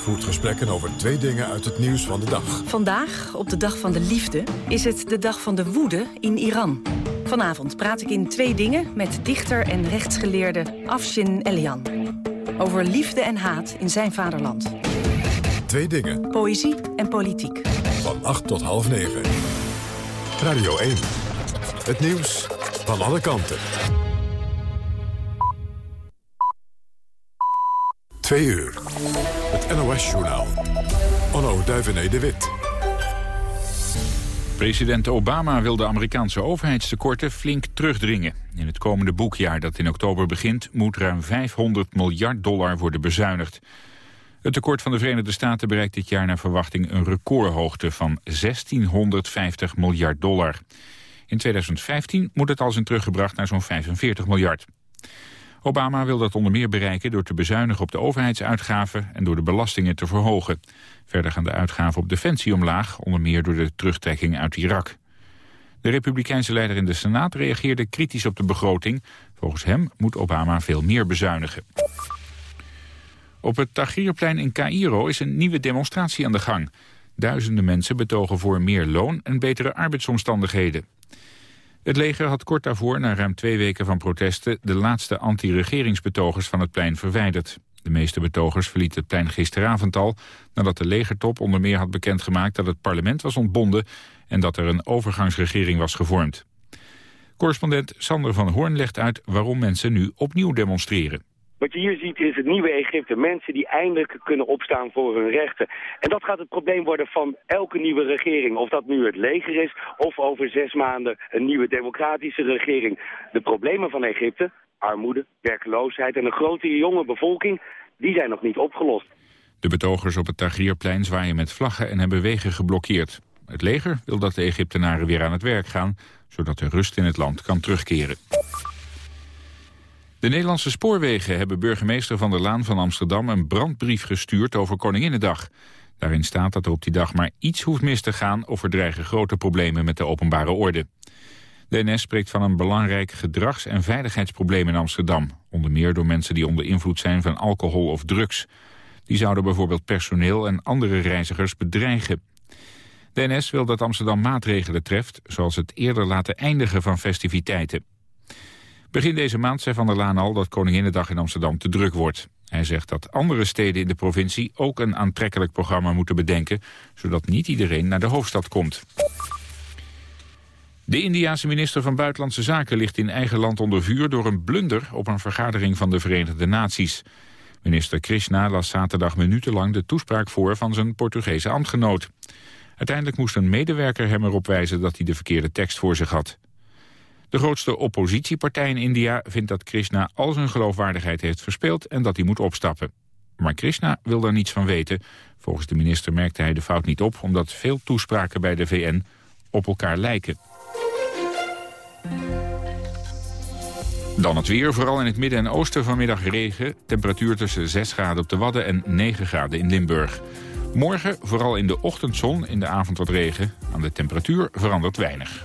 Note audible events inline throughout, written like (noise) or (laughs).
voert gesprekken over twee dingen uit het nieuws van de dag. Vandaag, op de dag van de liefde, is het de dag van de woede in Iran. Vanavond praat ik in Twee Dingen met dichter en rechtsgeleerde Afshin Elian. Over liefde en haat in zijn vaderland. Twee Dingen. Poëzie en politiek. Van 8 tot half 9. Radio 1. Het nieuws van alle kanten. Twee uur. Het NOS-journaal. Onno Duivené de Wit. President Obama wil de Amerikaanse overheidstekorten flink terugdringen. In het komende boekjaar dat in oktober begint... moet ruim 500 miljard dollar worden bezuinigd. Het tekort van de Verenigde Staten bereikt dit jaar naar verwachting... een recordhoogte van 1650 miljard dollar. In 2015 moet het al zijn teruggebracht naar zo'n 45 miljard. Obama wil dat onder meer bereiken door te bezuinigen op de overheidsuitgaven en door de belastingen te verhogen. Verder gaan de uitgaven op defensie omlaag, onder meer door de terugtrekking uit Irak. De republikeinse leider in de Senaat reageerde kritisch op de begroting. Volgens hem moet Obama veel meer bezuinigen. Op het Tahrirplein in Cairo is een nieuwe demonstratie aan de gang. Duizenden mensen betogen voor meer loon en betere arbeidsomstandigheden. Het leger had kort daarvoor, na ruim twee weken van protesten... de laatste anti-regeringsbetogers van het plein verwijderd. De meeste betogers verlieten het plein gisteravond al... nadat de legertop onder meer had bekendgemaakt dat het parlement was ontbonden... en dat er een overgangsregering was gevormd. Correspondent Sander van Hoorn legt uit waarom mensen nu opnieuw demonstreren. Wat je hier ziet is het nieuwe Egypte. Mensen die eindelijk kunnen opstaan voor hun rechten. En dat gaat het probleem worden van elke nieuwe regering. Of dat nu het leger is of over zes maanden een nieuwe democratische regering. De problemen van Egypte, armoede, werkloosheid en een grote jonge bevolking, die zijn nog niet opgelost. De betogers op het Tahrirplein zwaaien met vlaggen en hebben wegen geblokkeerd. Het leger wil dat de Egyptenaren weer aan het werk gaan, zodat de rust in het land kan terugkeren. De Nederlandse spoorwegen hebben burgemeester Van der Laan van Amsterdam een brandbrief gestuurd over Koninginnedag. Daarin staat dat er op die dag maar iets hoeft mis te gaan of er dreigen grote problemen met de openbare orde. De NS spreekt van een belangrijk gedrags- en veiligheidsprobleem in Amsterdam. Onder meer door mensen die onder invloed zijn van alcohol of drugs. Die zouden bijvoorbeeld personeel en andere reizigers bedreigen. De NS wil dat Amsterdam maatregelen treft, zoals het eerder laten eindigen van festiviteiten. Begin deze maand zei Van der Laan al dat Koninginnedag in Amsterdam te druk wordt. Hij zegt dat andere steden in de provincie ook een aantrekkelijk programma moeten bedenken, zodat niet iedereen naar de hoofdstad komt. De Indiase minister van Buitenlandse Zaken ligt in eigen land onder vuur door een blunder op een vergadering van de Verenigde Naties. Minister Krishna las zaterdag minutenlang de toespraak voor van zijn Portugese ambtgenoot. Uiteindelijk moest een medewerker hem erop wijzen dat hij de verkeerde tekst voor zich had. De grootste oppositiepartij in India vindt dat Krishna al zijn geloofwaardigheid heeft verspeeld en dat hij moet opstappen. Maar Krishna wil daar niets van weten. Volgens de minister merkte hij de fout niet op... omdat veel toespraken bij de VN op elkaar lijken. Dan het weer, vooral in het midden en oosten vanmiddag regen. Temperatuur tussen 6 graden op de Wadden en 9 graden in Limburg. Morgen vooral in de ochtendzon, in de avond wat regen. Aan de temperatuur verandert weinig.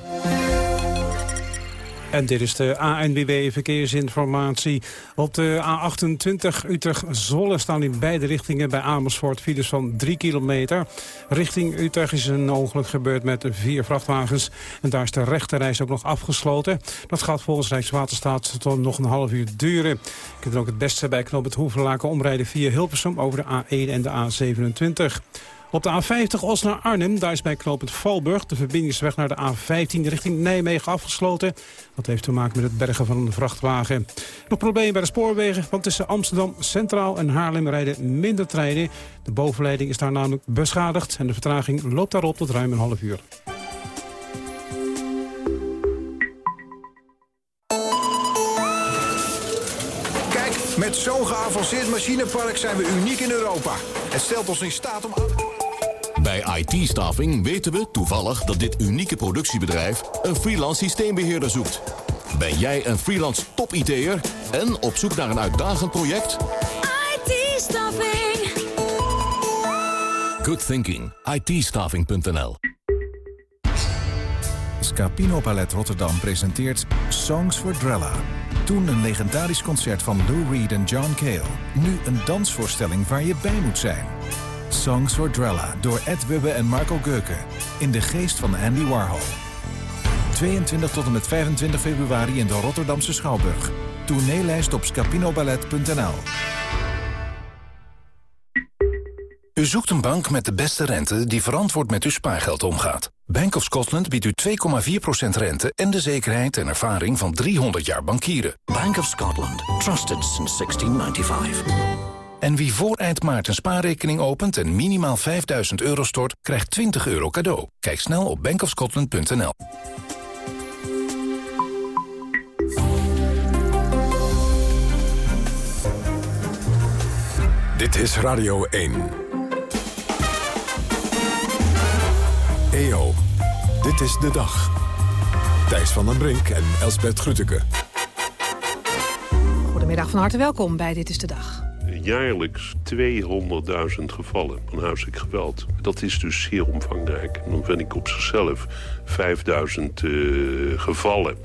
En dit is de ANBB Verkeersinformatie. Op de A28 Utrecht-Zolle staan in beide richtingen bij Amersfoort files van 3 kilometer. Richting Utrecht is een ongeluk gebeurd met vier vrachtwagens. En daar is de rechterreis ook nog afgesloten. Dat gaat volgens Rijkswaterstaat tot nog een half uur duren. Je kunt ook het beste bij knop het Hoevenlaken omrijden via Hilversum over de A1 en de A27. Op de A50 Os naar Arnhem, daar is bij knooppunt Valburg... de verbindingsweg naar de A15 richting Nijmegen afgesloten. Dat heeft te maken met het bergen van een vrachtwagen. Nog problemen bij de spoorwegen, want tussen Amsterdam Centraal en Haarlem rijden minder treinen. De bovenleiding is daar namelijk beschadigd en de vertraging loopt daarop tot ruim een half uur. Kijk, met zo'n geavanceerd machinepark zijn we uniek in Europa. Het stelt ons in staat om... Bij IT-staffing weten we toevallig dat dit unieke productiebedrijf een freelance systeembeheerder zoekt. Ben jij een freelance top-IT'er en op zoek naar een uitdagend project? IT-staffing. Good thinking. it Scapino Palet Rotterdam presenteert Songs for Drella. Toen een legendarisch concert van Lou Reed en John Cale. Nu een dansvoorstelling waar je bij moet zijn. Songs for Drella door Ed Wubbe en Marco Geuken. In de geest van Andy Warhol. 22 tot en met 25 februari in de Rotterdamse Schouwburg. Tourneelijst op scapinoballet.nl U zoekt een bank met de beste rente die verantwoord met uw spaargeld omgaat. Bank of Scotland biedt u 2,4% rente en de zekerheid en ervaring van 300 jaar bankieren. Bank of Scotland. Trusted since 1695. En wie voor eind maart een spaarrekening opent en minimaal 5000 euro stort, krijgt 20 euro cadeau. Kijk snel op bankofscotland.nl. Dit is Radio 1. EO, dit is de dag. Thijs van den Brink en Elsbert Grütke. Goedemiddag, van harte welkom bij Dit is de Dag. Jaarlijks 200.000 gevallen van huiselijk geweld. Dat is dus zeer omvangrijk. En dan vind ik op zichzelf 5000 uh, gevallen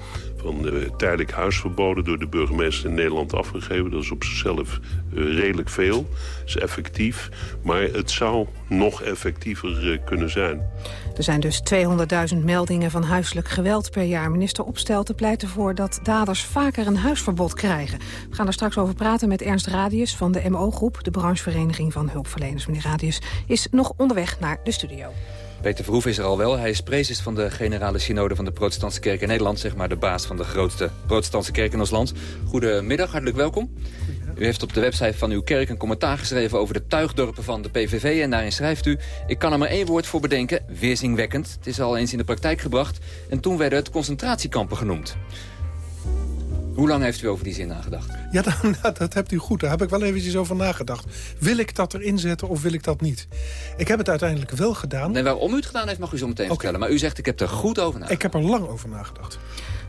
van uh, tijdelijk huisverboden door de burgemeester in Nederland afgegeven. Dat is op zichzelf uh, redelijk veel. Is effectief. Maar het zou nog effectiever uh, kunnen zijn. Er zijn dus 200.000 meldingen van huiselijk geweld per jaar. Minister Opstelten pleit ervoor dat daders vaker een huisverbod krijgen. We gaan er straks over praten met Ernst Radius van de MO-groep... de branchevereniging van hulpverleners. Meneer Radius is nog onderweg naar de studio. Peter Verhoef is er al wel. Hij is prezes van de generale synode van de protestantse kerk in Nederland. Zeg maar de baas van de grootste protestantse kerk in ons land. Goedemiddag, hartelijk welkom. U heeft op de website van uw kerk een commentaar geschreven over de tuigdorpen van de PVV. En daarin schrijft u, ik kan er maar één woord voor bedenken, weerzingwekkend. Het is al eens in de praktijk gebracht. En toen werden het concentratiekampen genoemd. Hoe lang heeft u over die zin nagedacht? (laughs) Ja, dat, dat hebt u goed. Daar heb ik wel eventjes over nagedacht. Wil ik dat erin zetten of wil ik dat niet? Ik heb het uiteindelijk wel gedaan. Nee, waarom u het gedaan heeft mag u zo meteen okay. vertellen. Maar u zegt, ik heb er goed over nagedacht. Ik heb er lang over nagedacht.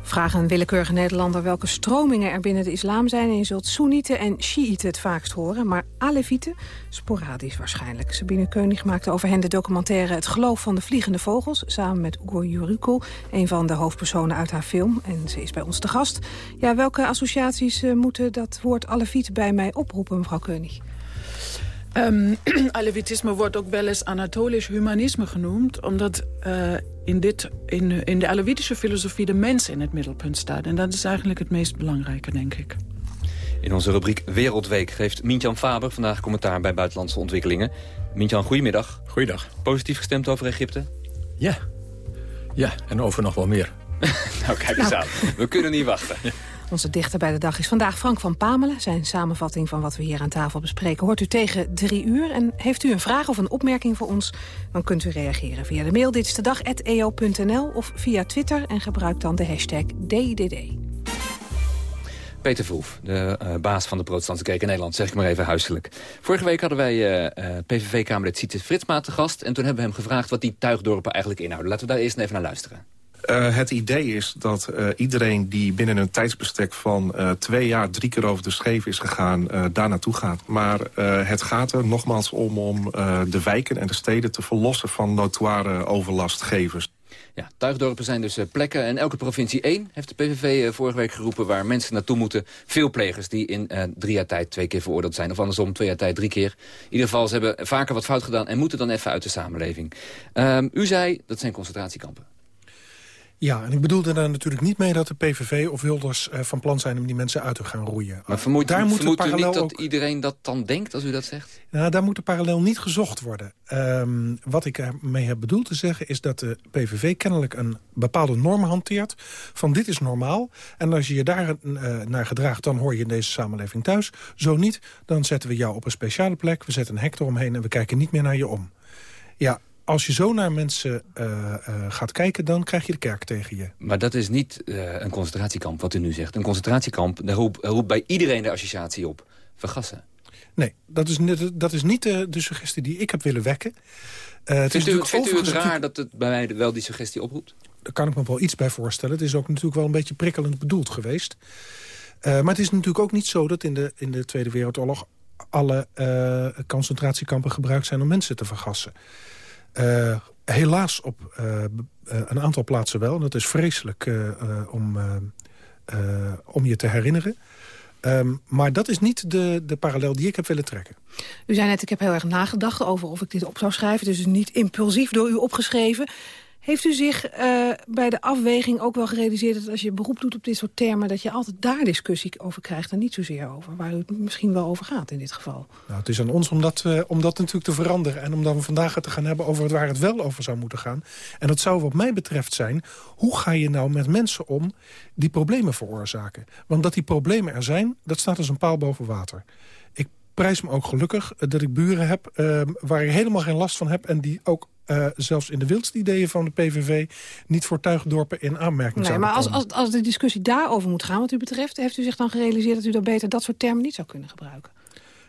Vragen een willekeurige Nederlander welke stromingen er binnen de islam zijn. En je zult Soenieten en Shiiten het vaakst horen. Maar Alevieten, sporadisch waarschijnlijk. Sabine Keunig maakte over hen de documentaire Het Geloof van de Vliegende Vogels. Samen met Ugo Jurukul, een van de hoofdpersonen uit haar film. En ze is bij ons te gast. Ja, welke associaties uh, moeten dat woord Aleviet bij mij oproepen, mevrouw Keunig? Um, (clears throat) Alevitisme wordt ook wel eens Anatolisch humanisme genoemd... omdat uh, in, dit, in, in de Alevitische filosofie de mens in het middelpunt staat. En dat is eigenlijk het meest belangrijke, denk ik. In onze rubriek Wereldweek geeft Mintjan Faber vandaag commentaar bij buitenlandse ontwikkelingen. Mintjan, goedemiddag. Goeiedag. Positief gestemd over Egypte? Ja. Ja, en over nog wel meer. (laughs) nou, kijk eens nou. aan. We kunnen niet wachten. (laughs) Onze dichter bij de dag is vandaag Frank van Pamelen. Zijn samenvatting van wat we hier aan tafel bespreken hoort u tegen drie uur. En heeft u een vraag of een opmerking voor ons, dan kunt u reageren via de mail dit is de dag@eo.nl of via Twitter en gebruik dan de hashtag DDD. Peter Verhoef, de uh, baas van de protestantse kerk in Nederland, zeg ik maar even huiselijk. Vorige week hadden wij uh, uh, PVV-kamerlid Sietse Fritsma te gast... en toen hebben we hem gevraagd wat die tuigdorpen eigenlijk inhouden. Laten we daar eerst even naar luisteren. Uh, het idee is dat uh, iedereen die binnen een tijdsbestek van uh, twee jaar... drie keer over de scheef is gegaan, daar naartoe gaat. Maar het gaat er nogmaals om om de wijken en de steden te verlossen... van notoire overlastgevers. Ja, tuigdorpen zijn dus plekken en elke provincie één... heeft de PVV vorige week geroepen waar mensen naartoe moeten. Veel plegers die in drie jaar tijd twee keer veroordeeld zijn. Of andersom, twee jaar tijd drie keer. In ieder geval, ze hebben vaker wat fout gedaan... en moeten dan even uit de samenleving. Um, u zei, dat zijn concentratiekampen. Ja, en ik bedoelde daar natuurlijk niet mee dat de PVV of Wilders uh, van plan zijn om die mensen uit te gaan roeien. Maar vermoedt, daar moet vermoedt u niet dat ook... iedereen dat dan denkt als u dat zegt? Nou, daar moet de parallel niet gezocht worden. Um, wat ik ermee heb bedoeld te zeggen is dat de PVV kennelijk een bepaalde norm hanteert. Van dit is normaal. En als je je daar uh, naar gedraagt, dan hoor je in deze samenleving thuis. Zo niet, dan zetten we jou op een speciale plek. We zetten een hek eromheen en we kijken niet meer naar je om. Ja, als je zo naar mensen uh, uh, gaat kijken, dan krijg je de kerk tegen je. Maar dat is niet uh, een concentratiekamp, wat u nu zegt. Een concentratiekamp, daar roept, roept bij iedereen de associatie op. Vergassen. Nee, dat is, dat is niet de, de suggestie die ik heb willen wekken. het is u, vindt u het raar dat het bij mij wel die suggestie oproept? Daar kan ik me wel iets bij voorstellen. Het is ook natuurlijk wel een beetje prikkelend bedoeld geweest. maar het is natuurlijk ook niet zo dat in de, in de Tweede Wereldoorlog... alle concentratiekampen gebruikt zijn om mensen te vergassen. Uh, helaas op uh, een aantal plaatsen wel. En dat is vreselijk om om je te herinneren. Ehm, maar dat is niet de, de parallel die ik heb willen trekken. U zei net, ik heb heel erg nagedacht over of ik dit op zou schrijven. Dus niet impulsief door u opgeschreven. Heeft u zich uh, bij de afweging ook wel gerealiseerd... dat als je beroep doet op dit soort termen... dat je altijd daar discussie over krijgt en niet zozeer over... waar het misschien wel over gaat in dit geval? Nou, het is aan ons om dat, uh, om dat natuurlijk te veranderen... en om dan vandaag het te gaan hebben over waar het wel over zou moeten gaan. En dat zou wat mij betreft zijn... hoe ga je nou met mensen om die problemen veroorzaken? Want dat die problemen er zijn, dat staat als een paal boven water prijs me ook gelukkig dat ik buren heb uh, waar ik helemaal geen last van heb... en die ook uh, zelfs in de wildste ideeën van de PVV... niet voor tuigdorpen in aanmerking nee, Maar als, als, als de discussie daarover moet gaan wat u betreft... heeft u zich dan gerealiseerd dat u dan beter dat soort termen niet zou kunnen gebruiken?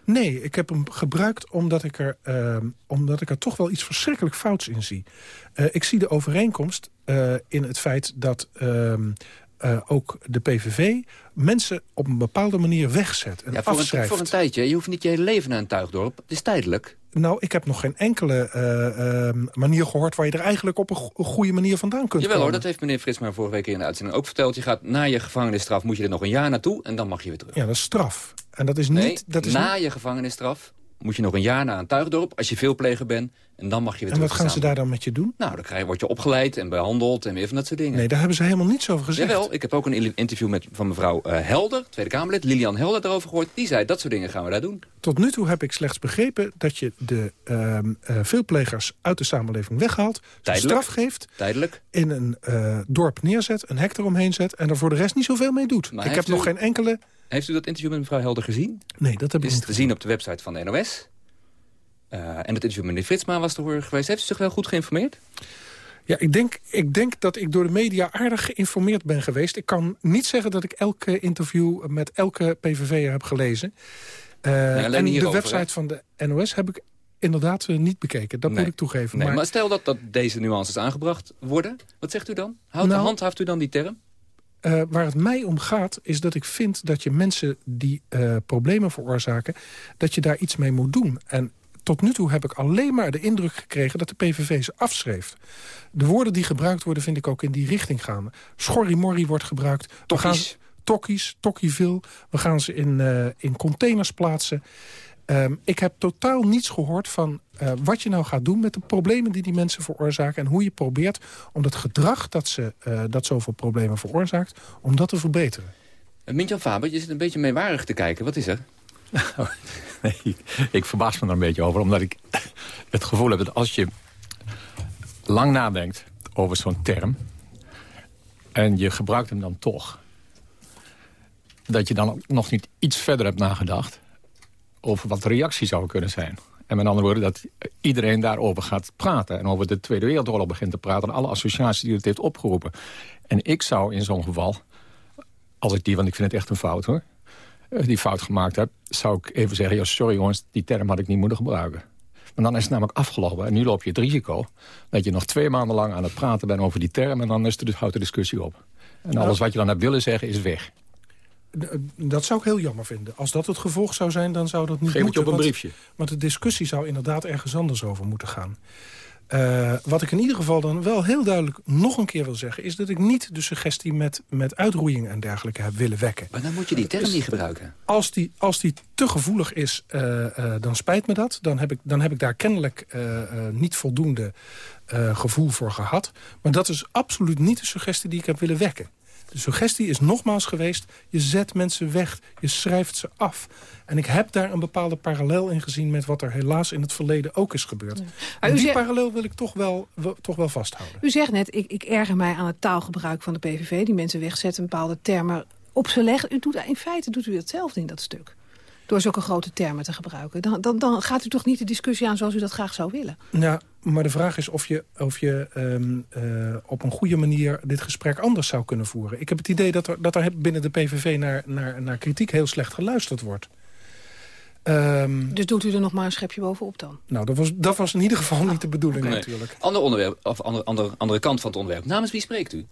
Nee, ik heb hem gebruikt omdat ik er, uh, omdat ik er toch wel iets verschrikkelijk fouts in zie. Uh, ik zie de overeenkomst uh, in het feit dat ehm, uh, ook de PVV mensen op een bepaalde manier wegzet en ja, voor afschrijft. Een, voor een tijdje. Je hoeft niet je hele leven naar een tuigdorp. Het is tijdelijk. Nou, ik heb nog geen enkele uh, uh, manier gehoord... waar je er eigenlijk op een, go een goede manier vandaan kunt Jawel komen. hoor, dat heeft meneer Frits maar vorige week in de uitzending ook verteld. Je gaat na je gevangenisstraf, moet je er nog een jaar naartoe... en dan mag je weer terug. Ja, dat is straf. En dat is nee, niet... Dat is na niet... je gevangenisstraf moet je nog een jaar naar een tuigdorp... als je veelpleger bent, en dan mag je weer En wat gaan ze daar dan met je doen? Nou, dan krijg, word je opgeleid en behandeld en weer van dat soort dingen. Nee, daar hebben ze helemaal niets over gezegd. Jawel, ik heb ook een interview met, van mevrouw uh, Helder, Tweede Kamerlid, Lilian Helder, daarover gehoord. Die zei, dat soort dingen gaan we daar doen. Tot nu toe heb ik slechts begrepen dat je de uh, uh, veelplegers uit de samenleving weghaalt... Tijdelijk. straf geeft, Tijdelijk. in een uh, dorp neerzet, een hek eromheen zet... en er voor de rest niet zoveel mee doet. Maar ik heb nog geen enkele... Heeft u dat interview met mevrouw Helder gezien? Nee, dat heb ik Is niet gezien op de website van de NOS? Uh, en het interview met meneer Fritsma was te horen geweest. Heeft u zich wel goed geïnformeerd? Ja, ik denk, ik denk dat ik door de media aardig geïnformeerd ben geweest. Ik kan niet zeggen dat ik elke interview met elke PVV'er heb gelezen. Uh, nee, en de website hè? van de NOS heb ik inderdaad uh, niet bekeken. Dat nee. moet ik toegeven. Nee, maar... maar... stel dat, dat deze nuances aangebracht worden. Wat zegt u dan? Houdt, nou, handhaaft u dan die term? Uh, waar het mij om gaat, is dat ik vind dat je mensen die uh, problemen veroorzaken... dat je daar iets mee moet doen. En tot nu toe heb ik alleen maar de indruk gekregen dat de PVV ze afschreef. De woorden die gebruikt worden vind ik ook in die richting gaan. Schorrimorri wordt gebruikt. We gaan tokkies, tokkieville. We gaan ze in, uh, in containers plaatsen. Um, ik heb totaal niets gehoord van uh, wat je nou gaat doen met de problemen die die mensen veroorzaken. En hoe je probeert om dat gedrag dat, ze, uh, dat zoveel problemen veroorzaakt, om dat te verbeteren. Mintjan Faber, je zit een beetje meewarig te kijken. Wat is er? (laughs) nee, ik, ik verbaas me er een beetje over. Omdat ik het gevoel heb dat als je lang nadenkt over zo'n term... en je gebruikt hem dan toch... dat je dan nog niet iets verder hebt nagedacht... over wat de reactie zou kunnen zijn. En met andere woorden, dat iedereen daarover gaat praten... en over de Tweede Wereldoorlog begint te praten... en alle associaties die het heeft opgeroepen. En ik zou in zo'n geval, als ik die... want ik vind het echt een fout, hoor die fout gemaakt heb, zou ik even zeggen... Ja, sorry jongens, die term had ik niet moeten gebruiken. Maar dan is het namelijk afgelopen. En nu loop je het risico dat je nog twee maanden lang aan het praten bent over die term... en dan is de, houdt de discussie op. En alles wat je dan hebt willen zeggen is weg. Dat zou ik heel jammer vinden. Als dat het gevolg zou zijn, dan zou dat niet Geef moeten. het je op een briefje. Want de discussie zou inderdaad ergens anders over moeten gaan. Uh, wat ik in ieder geval dan wel heel duidelijk nog een keer wil zeggen... is dat ik niet de suggestie met, met uitroeiing en dergelijke heb willen wekken. Maar dan moet je die term dus, niet gebruiken. Als die, als die te gevoelig is, uh, uh, dan spijt me dat. Dan heb ik, dan heb ik daar kennelijk niet voldoende gevoel voor gehad. Maar dat is absoluut niet de suggestie die ik heb willen wekken. De suggestie is nogmaals geweest, je zet mensen weg, je schrijft ze af. En ik heb daar een bepaalde parallel in gezien... met wat er helaas in het verleden ook is gebeurd. Ja. En die zegt, parallel wil ik toch wel, toch wel vasthouden. U zegt net, ik, ik erger mij aan het taalgebruik van de PVV... die mensen wegzetten, bepaalde termen op ze leggen. U doet, in feite doet u hetzelfde in dat stuk door zulke grote termen te gebruiken. Dan, dan, dan gaat u toch niet de discussie aan zoals u dat graag zou willen? Ja, maar de vraag is of je, of je um, uh, op een goede manier dit gesprek anders zou kunnen voeren. Ik heb het idee dat er, dat er binnen de PVV naar, naar, naar kritiek heel slecht geluisterd wordt. Um, dus doet u er nog maar een schepje bovenop dan? Nou, dat was, dat was in ieder geval niet de bedoeling nee. natuurlijk. Ander onderwerp, of andere, andere, andere kant van het onderwerp. Namens wie spreekt u?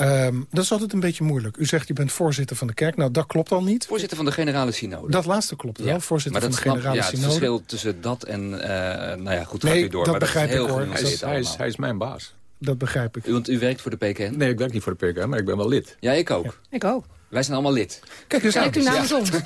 Um, dat is altijd een beetje moeilijk. U zegt, je bent voorzitter van de kerk. Nou, dat klopt al niet. Voorzitter van de Generale Synode. Dat laatste klopt wel, ja, voorzitter van de snap, Generale ja, Synode. het verschil tussen dat en... Uh, nou ja, goed, nee, gaat u door. dat maar begrijp dat ik hoor. Hij is, hij, is, hij is mijn baas. dat begrijp ik. U, want u werkt voor de PKN? Nee, ik werk niet voor de PKN, maar ik ben wel lid. Ja, ik ook. Ik ook. Wij zijn allemaal lid. Kijk eens Kijk u namens ons. (laughs)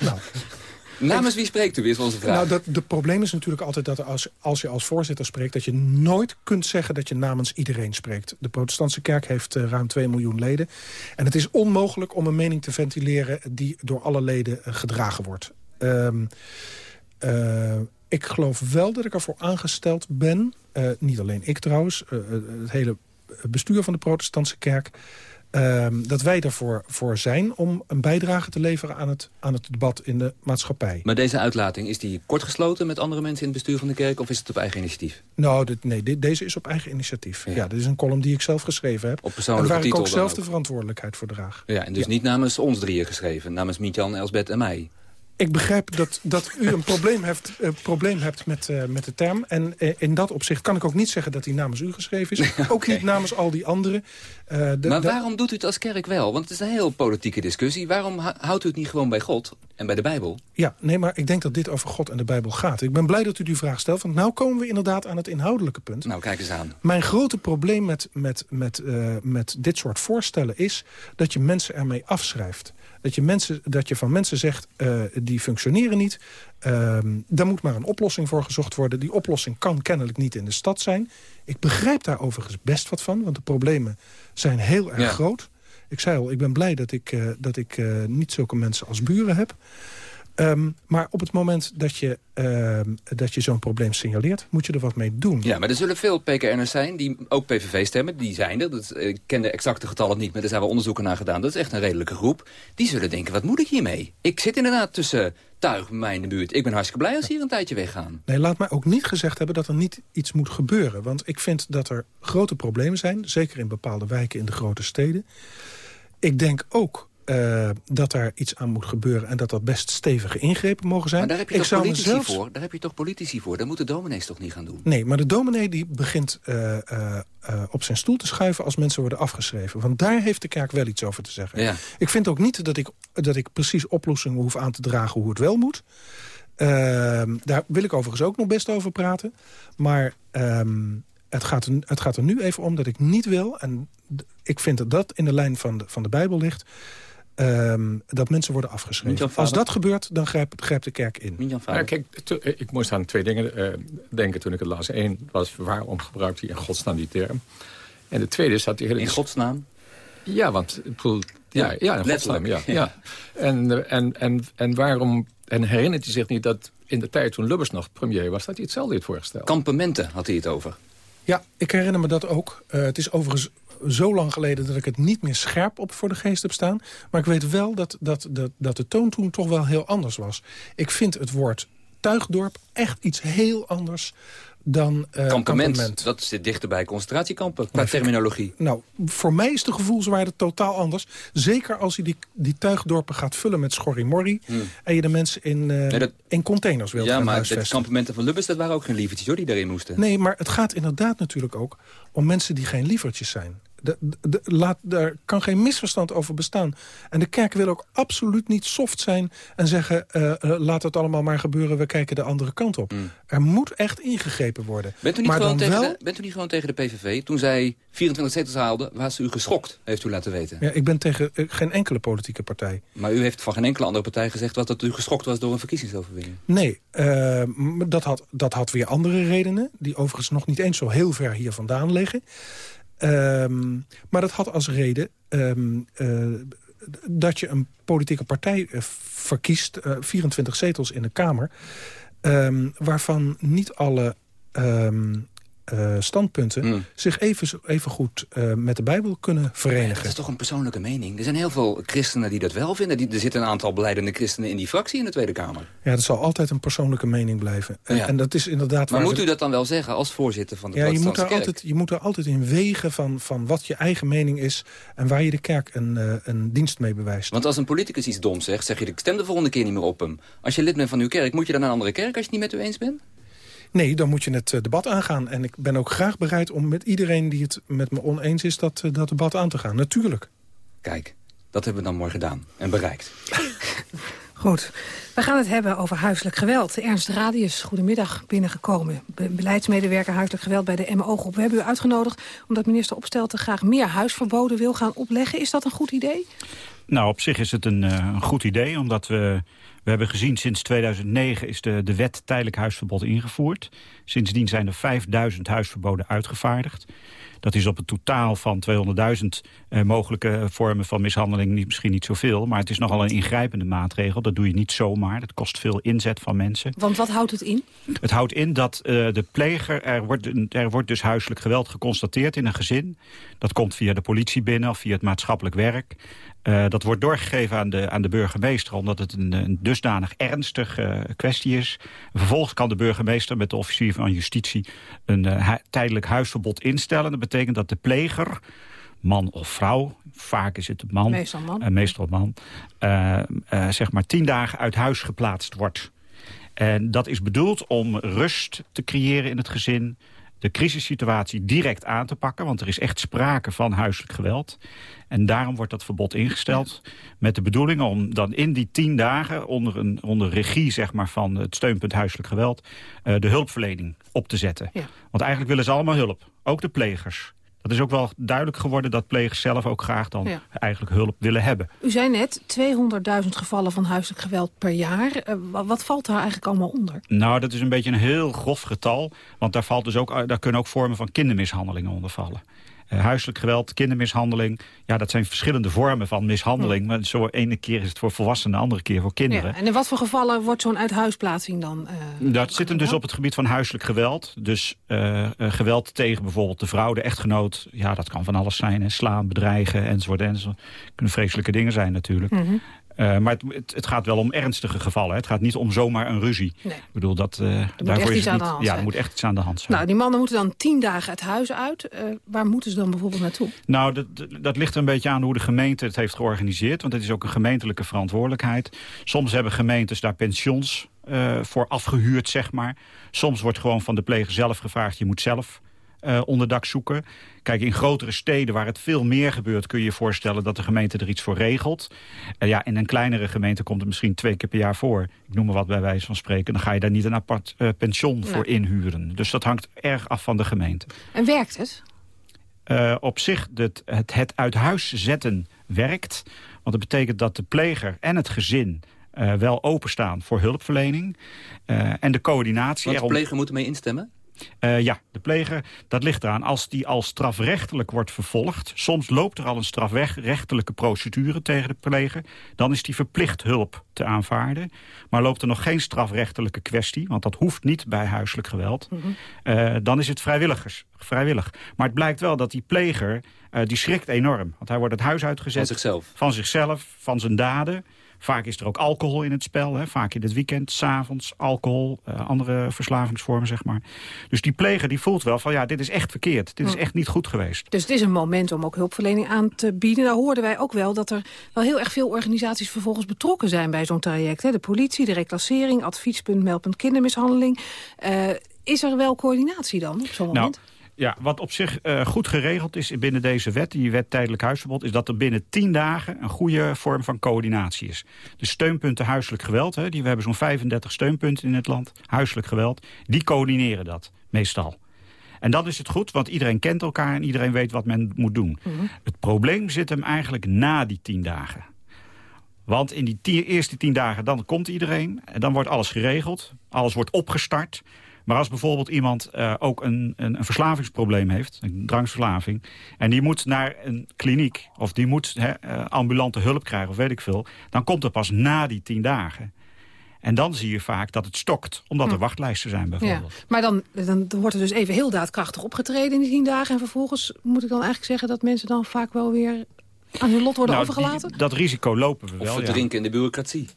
(laughs) Namens wie spreekt u, is onze vraag. Nou, dat, de probleem is natuurlijk altijd dat als, als je als voorzitter spreekt... dat je nooit kunt zeggen dat je namens iedereen spreekt. De protestantse kerk heeft eh, ruim 2 miljoen leden. En het is onmogelijk om een mening te ventileren... die door alle leden eh, gedragen wordt. Ehm, eh, ik geloof wel dat ik ervoor aangesteld ben... niet alleen ik trouwens, het hele bestuur van de protestantse kerk... ehm, dat wij ervoor voor zijn om een bijdrage te leveren aan het, aan het debat in de maatschappij. Maar deze uitlating, is die kortgesloten met andere mensen in het bestuur van de kerk... of is het op eigen initiatief? Nou, dit, nee, dit, deze is op eigen initiatief. Ja. dit is een column die ik zelf geschreven heb. Op persoonlijke en waar ik ook zelf ook. de verantwoordelijkheid voor draag. Ja, en dus Ja. niet namens ons drieën geschreven. Namens Mietjan, Elsbeth en mij. Ik begrijp dat, dat u een probleem hebt, een probleem hebt met, eh, met de term. En eh, in dat opzicht kan ik ook niet zeggen dat hij namens u geschreven is. (laughs) Ook niet namens al die anderen. Eh, de- maar waarom doet u het als kerk wel? Want het is een heel politieke discussie. Waarom hou- houdt u het niet gewoon bij God en bij de Bijbel? Ja, nee, maar ik denk dat dit over God en de Bijbel gaat. Ik ben blij dat u die vraag stelt, want nou komen we inderdaad aan het inhoudelijke punt. Nou, kijk eens aan. Mijn grote probleem met, met, met, eh, met dit soort voorstellen is dat je mensen ermee afschrijft. Dat je, mensen, dat je van mensen zegt, eh, die functioneren niet. Ehm, daar moet maar een oplossing voor gezocht worden. Die oplossing kan kennelijk niet in de stad zijn. Ik begrijp daar overigens best wat van, want de problemen zijn heel erg Ja. groot. Ik zei al, ik ben blij dat ik, eh, dat ik eh, niet zulke mensen als buren heb. Ehm, maar op het moment dat je, ehm, dat je zo'n probleem signaleert... moet je er wat mee doen. Ja, maar er zullen veel PKN'ers zijn die ook PVV stemmen. Die zijn er. Dat, eh, ik ken de exacte getallen niet, maar er zijn wel onderzoeken naar gedaan. Dat is echt een redelijke groep. Die zullen denken, wat moet ik hiermee? Ik zit inderdaad tussen tuig bij mij in de buurt. Ik ben hartstikke blij als ze hier een tijdje weggaan. Nee, laat mij ook niet gezegd hebben dat er niet iets moet gebeuren. Want ik vind dat er grote problemen zijn. Zeker in bepaalde wijken in de grote steden. Ik denk ook eh, dat er iets aan moet gebeuren... en dat er best stevige ingrepen mogen zijn. Maar daar heb je ik toch politici voor? Daar heb je toch politici voor? Dat moeten dominees toch niet gaan doen? Nee, maar de dominee die begint eh, eh, op zijn stoel te schuiven... als mensen worden afgeschreven. Want daar heeft de kerk wel iets over te zeggen. Ja. Ik vind ook niet dat ik, dat ik precies oplossingen hoef aan te dragen... hoe het wel moet. Ehm, daar wil ik overigens ook nog best over praten. Maar ehm, het, gaat er, het gaat er nu even om dat ik niet wil... en ik vind dat dat in de lijn van de, van de Bijbel ligt... ehm, dat mensen worden afgeschreven. Als dat gebeurt, dan grijpt, grijpt de kerk in. Mietjan Nou, kijk, to- ik moest aan twee dingen eh, denken toen ik het las. Eén was, waarom gebruikt hij in godsnaam die term? En de tweede is dat hij... In godsnaam? Ja, want bedoel, ja, Ja, ja, in letterlijk. godsnaam, ja. ja. En, eh, en, en, en waarom... En herinnert hij zich niet dat in de tijd toen Lubbers nog premier was... dat hij hetzelfde heeft voorgesteld? Kampementen had hij het over. Ja, ik herinner me dat ook. Eh, het is overigens zo lang geleden dat ik het niet meer scherp op voor de geest heb staan. Maar ik weet wel dat, dat, dat, dat de toon toen toch wel heel anders was. Ik vind het woord tuigdorp echt iets heel anders dan eh Kampement, kampement. dat zit dichter bij concentratiekampen qua terminologie. Nou, voor mij is de gevoelswaarde totaal anders. Zeker als je die, die tuigdorpen gaat vullen met schorrimorrie... en je de mensen in, Nee, dat- in containers wilt Ja, maar de kampementen van Lubbers, dat waren ook geen lievertjes hoor, die daarin moesten. Nee, maar het gaat inderdaad natuurlijk ook om mensen die geen lievertjes zijn. De, de- de- laat, daar kan geen misverstand over bestaan. En de kerk wil ook absoluut niet soft zijn en zeggen... eh, eh, laat het allemaal maar gebeuren, we kijken de andere kant op. Er moet echt ingegrepen worden. Bent u, niet gewoon tegen wel, de, bent u niet gewoon tegen de PVV? Toen zij 24 zetels haalden, was u geschokt, heeft u laten weten. Ja, ik ben tegen eh, geen enkele politieke partij. Maar u heeft van geen enkele andere partij gezegd... wat dat u geschokt was door een verkiezingsoverwinning. Nee, dat, had, dat had weer andere redenen... die overigens nog niet eens zo heel ver hier vandaan liggen. Ehm, maar dat had als reden ehm, eh, dat je een politieke partij eh, verkiest... eh, 24 zetels in de Kamer... ehm, waarvan niet alle eh, standpunten Hmm. zich even, even goed eh, met de Bijbel kunnen verenigen. Dat is toch een persoonlijke mening? Er zijn heel veel christenen die dat wel vinden. Die, er zitten een aantal beleidende christenen in die fractie in de Tweede Kamer. Ja, dat zal altijd een persoonlijke mening blijven. En, Ja. en dat is inderdaad... Maar moet u dat dan wel zeggen als voorzitter van de Ja, je moet, er kerk? altijd, je moet er altijd in wegen van, van wat je eigen mening is... en waar je de kerk een, eh, een dienst mee bewijst. Want als een politicus iets doms zegt, zeg je... ik stem de volgende keer niet meer op hem. Als je lid bent van uw kerk, moet je dan naar een andere kerk... als je het niet met u eens bent? Nee, dan moet je het eh, debat aangaan. En ik ben ook graag bereid om met iedereen die het met me oneens is... dat, eh, dat debat aan te gaan, natuurlijk. Kijk, dat hebben we dan mooi gedaan en bereikt. (laughs) Goed. We gaan het hebben over huiselijk geweld. Ernst Radius, goedemiddag, binnengekomen. beleidsmedewerker huiselijk geweld bij de MO-groep. We hebben u uitgenodigd omdat minister Opstelten graag meer huisverboden wil gaan opleggen. Is dat een goed idee? Nou, op zich is het een, uh, een goed idee, omdat we... We hebben gezien sinds 2009 is de, de wet tijdelijk huisverbod ingevoerd. Sindsdien zijn er 5000 huisverboden uitgevaardigd. Dat is op een totaal van 200.000 eh, mogelijke vormen van mishandeling niet, misschien niet zoveel. Maar het is nogal een ingrijpende maatregel. Dat doe je niet zomaar. Dat kost veel inzet van mensen. Want wat houdt het in? Het houdt in dat uh, de pleger... Er wordt, er wordt dus huiselijk geweld geconstateerd in een gezin. Dat komt via de politie binnen of via het maatschappelijk werk. Uh, dat wordt doorgegeven aan de, aan de burgemeester... omdat het een, een dusdanig ernstige uh, kwestie is. Vervolgens kan de burgemeester met de officier van justitie... een uh, tijdelijk huisverbod instellen. Dat betekent dat de pleger, man of vrouw... vaak is het een man, meestal man, meestal man zeg maar tien dagen uit huis geplaatst wordt. En dat is bedoeld om rust te creëren in het gezin de crisissituatie direct aan te pakken. Want er is echt sprake van huiselijk geweld. En daarom wordt dat verbod ingesteld met de bedoeling om dan in die tien dagen... onder, een, onder regie zeg maar, van het steunpunt huiselijk geweld... Uh, de hulpverlening op te zetten. Ja. Want eigenlijk willen ze allemaal hulp. Ook de plegers. Dat is ook wel duidelijk geworden dat plegers zelf ook graag dan ja. eigenlijk hulp willen hebben. U zei net 200.000 gevallen van huiselijk geweld per jaar. Uh, wat valt daar eigenlijk allemaal onder? Nou, dat is een beetje een heel grof getal. Want daar, valt dus ook, daar kunnen ook vormen van kindermishandelingen onder vallen. Uh, huiselijk geweld, kindermishandeling. Ja, dat zijn verschillende vormen van mishandeling. Maar zo ene keer is het voor volwassenen, de andere keer voor kinderen. Ja, en in wat voor gevallen wordt zo'n uithuisplaatsing dan? Uh, dat zit hem dus op het gebied van huiselijk geweld. Dus uh, geweld tegen bijvoorbeeld de vrouw, de echtgenoot. Ja, dat kan van alles zijn. Hè. Slaan, bedreigen enzovoort. enzovoort. kunnen vreselijke dingen zijn natuurlijk. Mm -hmm. Uh, maar het, het, gaat wel om ernstige gevallen. Hè. Het gaat niet om zomaar een ruzie. Nee. Ik bedoel, dat, uh, er daarvoor is het niet, Ja, er moet echt iets aan de hand zijn. Nou, die mannen moeten dan tien dagen het huis uit. Uh, waar moeten ze dan bijvoorbeeld naartoe? Nou, dat, dat ligt er een beetje aan hoe de gemeente het heeft georganiseerd. Want het is ook een gemeentelijke verantwoordelijkheid. Soms hebben gemeentes daar pensions voor afgehuurd, zeg maar. Soms wordt gewoon van de pleger zelf gevraagd... je moet zelf uh, onderdak zoeken. Kijk, in grotere steden waar het veel meer gebeurt... kun je je voorstellen dat de gemeente er iets voor regelt. Uh, ja, in een kleinere gemeente komt het misschien twee keer per jaar voor. Ik noem maar wat bij wijze van spreken. Dan ga je daar niet een apart uh, pension voor inhuren. Dus dat hangt erg af van de gemeente. En werkt het? op zich, het, het, het uit huis zetten werkt. Want dat betekent dat de pleger en het gezin... Uh, wel openstaan voor hulpverlening. Uh, en de coördinatie... Want de pleger moet ermee instemmen? Uh, ja, de pleger, dat ligt eraan. Als die al strafrechtelijk wordt vervolgd... soms loopt er al een strafrechtelijke procedure tegen de pleger... dan is die verplicht hulp te aanvaarden. Maar loopt er nog geen strafrechtelijke kwestie... want dat hoeft niet bij huiselijk geweld... Mm -hmm. uh, dan is het vrijwilligers, vrijwillig. Maar het blijkt wel dat die pleger, uh, die schrikt enorm. Want hij wordt het huis uitgezet... Van zichzelf? Van zichzelf, van zijn daden... Vaak is er ook alcohol in het spel. Hè? Vaak in het weekend, s'avonds, alcohol, uh, andere verslavingsvormen, zeg maar. Dus die pleger die voelt wel van, ja, dit is echt verkeerd. Dit is echt niet goed geweest. Dus het is een moment om ook hulpverlening aan te bieden. Nou hoorden wij ook wel dat er wel heel erg veel organisaties vervolgens betrokken zijn bij zo'n traject. Hè? De politie, de reclassering, adviespunt, meldpunt kindermishandeling. Uh, is er wel coördinatie dan op zo'n nou, moment? Ja, wat op zich uh, goed geregeld is binnen deze wet, die wet tijdelijk huisverbod, is dat er binnen tien dagen een goede vorm van coördinatie is. De steunpunten huiselijk geweld, hè, die, we hebben zo'n 35 steunpunten in het land, huiselijk geweld, die coördineren dat meestal. En dat is het goed, want iedereen kent elkaar en iedereen weet wat men moet doen. Mm -hmm. Het probleem zit hem eigenlijk na die tien dagen. Want in die eerste tien dagen dan komt iedereen, en dan wordt alles geregeld, alles wordt opgestart. Maar als bijvoorbeeld iemand uh, ook een, een, een, verslavingsprobleem heeft, een drangsverslaving... en die moet naar een kliniek of die moet he, uh, ambulante hulp krijgen of weet ik veel... dan komt er pas na die tien dagen. En dan zie je vaak dat het stokt, omdat hm. er wachtlijsten zijn bijvoorbeeld. Ja, maar dan, dan wordt er dus even heel daadkrachtig opgetreden in die tien dagen... en vervolgens moet ik dan eigenlijk zeggen dat mensen dan vaak wel weer aan hun lot worden nou, overgelaten? Die, dat risico lopen we wel, Of verdrinken ja. in de bureaucratie.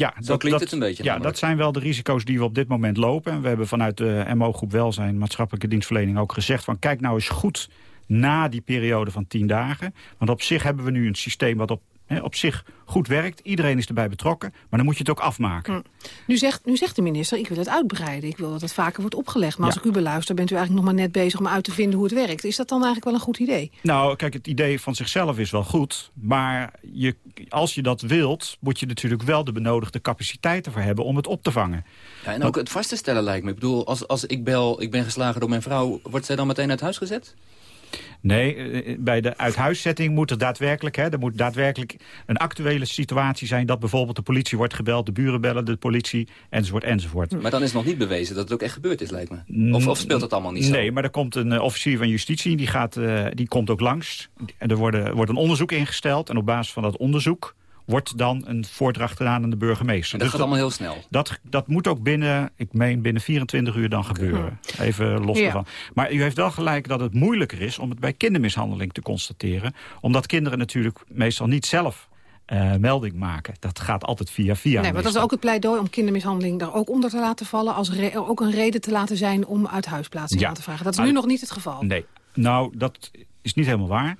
Ja, Zo dat, klinkt dat, het een beetje. Ja, namelijk. dat zijn wel de risico's die we op dit moment lopen. We hebben vanuit de MO-groep Welzijn, maatschappelijke dienstverlening ook gezegd... van kijk nou eens goed na die periode van tien dagen. Want op zich hebben we nu een systeem wat op op zich goed werkt. Iedereen is erbij betrokken, maar dan moet je het ook afmaken. Hm. Nu, zegt, nu zegt de minister, ik wil het uitbreiden. Ik wil dat het vaker wordt opgelegd. Maar als ik u beluister, bent u eigenlijk nog maar net bezig om uit te vinden hoe het werkt. Is dat dan eigenlijk wel een goed idee? Nou, kijk, het idee van zichzelf is wel goed. Maar je, als je dat wilt, moet je natuurlijk wel de benodigde capaciteiten voor hebben om het op te vangen. Ja, en ook het vast te stellen lijkt me. Ik bedoel, als, als ik bel, ik ben geslagen door mijn vrouw, wordt zij dan meteen uit huis gezet? Nee, eh, bij de uithuiszetting moet er daadwerkelijk... Hè, er moet daadwerkelijk een actuele situatie zijn... dat bijvoorbeeld de politie wordt gebeld, de buren bellen de politie, enzovoort, enzovoort. Maar dan is nog niet bewezen dat het ook echt gebeurd is, lijkt me. Of, of speelt het allemaal niet zo? Nee, maar er komt een uh, officier van justitie, die, gaat, uh, die komt ook langs. En er worden, wordt een onderzoek ingesteld en op basis van dat onderzoek wordt dan een voordracht gedaan aan de burgemeester. En dat dus gaat allemaal heel snel? Dat, dat moet ook binnen, ik meen, binnen 24 uur dan gebeuren. Even los Ja. ervan. Maar u heeft wel gelijk dat het moeilijker is om het bij kindermishandeling te constateren. Omdat kinderen natuurlijk meestal niet zelf eh, melding maken. Dat gaat altijd via via. nee, maar dat is ook het pleidooi om kindermishandeling daar ook onder te laten vallen. Als ook een reden te laten zijn om uit huisplaatsing Ja. aan te vragen. Dat is Maar- nu nog niet het geval. Nee, nou, dat is niet helemaal waar.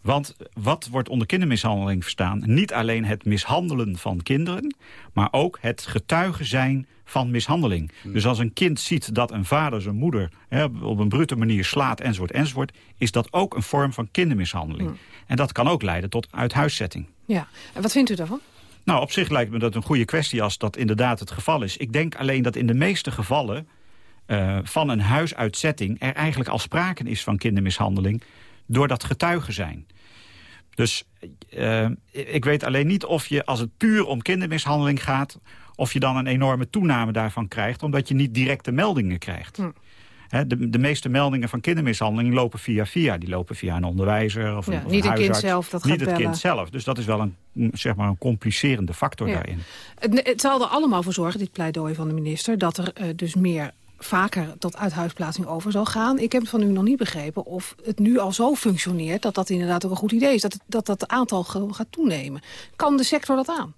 Want wat wordt onder kindermishandeling verstaan? Niet alleen het mishandelen van kinderen... maar ook het getuigen zijn van mishandeling. Dus als een kind ziet dat een vader zijn moeder... Hè, op een brute manier slaat, enzovoort, enzovoort... is dat ook een vorm van kindermishandeling. En dat kan ook leiden tot uithuiszetting. Ja. En wat vindt u daarvan? Nou, op zich lijkt me dat een goede kwestie als dat inderdaad het geval is. Ik denk alleen dat in de meeste gevallen eh, van een huisuitzetting... er eigenlijk al sprake is van kindermishandeling door dat getuigen zijn. Dus eh, ik weet alleen niet of je, als het puur om kindermishandeling gaat... of je dan een enorme toename daarvan krijgt... omdat je niet directe meldingen krijgt. Hm. De, de meeste meldingen van kindermishandeling lopen via via. Die lopen via een onderwijzer of een, of een niet een kind huisarts. zelf dat Niet het bellen. kind zelf. Dus dat is wel een, mm, zeg maar een complicerende factor Ja. daarin. Het, het zal er allemaal voor zorgen, dit pleidooi van de minister... dat er eh, dus meer vaker tot uithuisplaatsing over zal gaan. Ik heb het van u nog niet begrepen of het nu al zo functioneert... dat dat inderdaad ook een goed idee is, dat het, dat, dat aantal gaat toenemen. Kan de sector dat aan?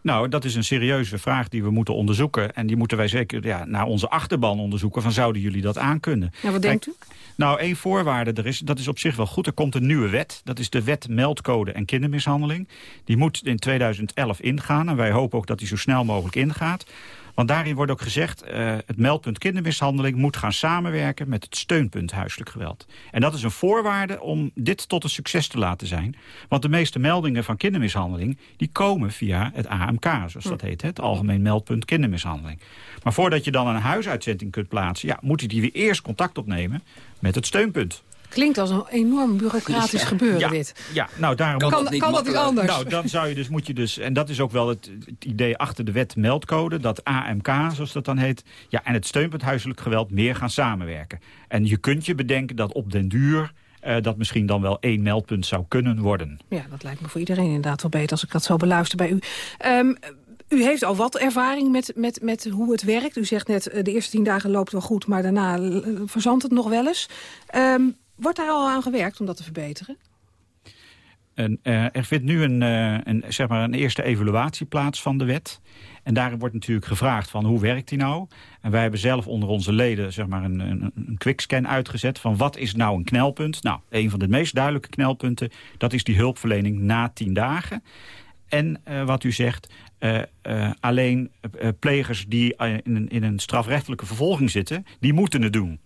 Nou, dat is een serieuze vraag die we moeten onderzoeken. En die moeten wij zeker ja, naar onze achterban onderzoeken. Van zouden jullie dat aankunnen? Ja, wat denkt u? Nou, één voorwaarde er is, dat is op zich wel goed. Er komt een nieuwe wet. Dat is de wet meldcode en kindermishandeling. Die moet in 2011 ingaan. En wij hopen ook dat die zo snel mogelijk ingaat. Want daarin wordt ook gezegd, eh, het meldpunt kindermishandeling moet gaan samenwerken met het steunpunt huiselijk geweld. En dat is een voorwaarde om dit tot een succes te laten zijn. Want de meeste meldingen van kindermishandeling, die komen via het AMK, zoals dat heet. Het Algemeen Meldpunt Kindermishandeling. Maar voordat je dan een huisuitzending kunt plaatsen, ja, moet je die weer eerst contact opnemen met het steunpunt. Klinkt als een enorm bureaucratisch gebeuren ja, dit. Ja, nou daarom... Kan Kan dat niet kan dat niet makkelijk? anders? Nou, dan zou je dus, moet je dus... En dat is ook wel het, het idee achter de wet meldcode, dat AMK, zoals dat dan heet... Ja, en het steunpunt huiselijk geweld meer gaan samenwerken. En je kunt je bedenken dat op den duur... eh, dat misschien dan wel één meldpunt zou kunnen worden. Ja, dat lijkt me voor iedereen inderdaad wel beter als ik dat zo beluister bij u. Ehm, u heeft al wat ervaring met, met, met hoe het werkt. U zegt net, eh, de eerste tien dagen loopt wel goed, maar daarna eh, verzandt het nog wel eens. Ehm, wordt daar al aan gewerkt om dat te verbeteren? En, eh, er vindt nu een, eh, een, zeg maar een eerste evaluatie plaats van de wet. En daarin wordt natuurlijk gevraagd van hoe werkt die nou? En wij hebben zelf onder onze leden zeg maar een, een, een quickscan uitgezet... van wat is nou een knelpunt? Nou, een van de meest duidelijke knelpunten... dat is die hulpverlening na tien dagen. En eh, wat u zegt, alleen plegers die in, een, in een strafrechtelijke vervolging zitten... die moeten het doen.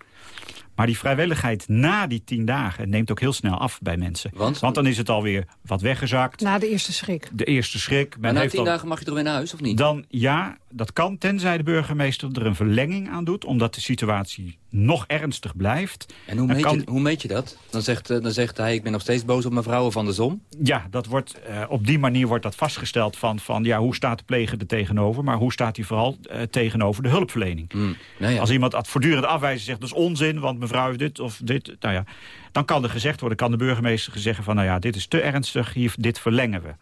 Maar die vrijwilligheid na die tien dagen neemt ook heel snel af bij mensen. Want? dan is het alweer wat weggezakt. Na de eerste schrik. De eerste schrik. Men Maar na tien al- dagen mag je toch weer naar huis, of niet? Dan ja, dat kan tenzij de burgemeester er een verlenging aan doet... omdat de situatie nog ernstig blijft. En hoe meet, kan- je, hoe meet je dat? Dan zegt, eh, dan zegt hij, ik ben nog steeds boos op mijn vrouwen van de zon. Ja, dat wordt, eh, op die manier wordt dat vastgesteld van, van ja, hoe staat de pleger er tegenover... maar hoe staat hij vooral eh, tegenover de hulpverlening. Nou ja. Als iemand voortdurend afwijst en zegt dat is onzin... want mevrouw heeft dit of dit, nou ja, dan kan er gezegd worden... kan de burgemeester zeggen van nou ja, dit is te ernstig, hier, dit verlengen we.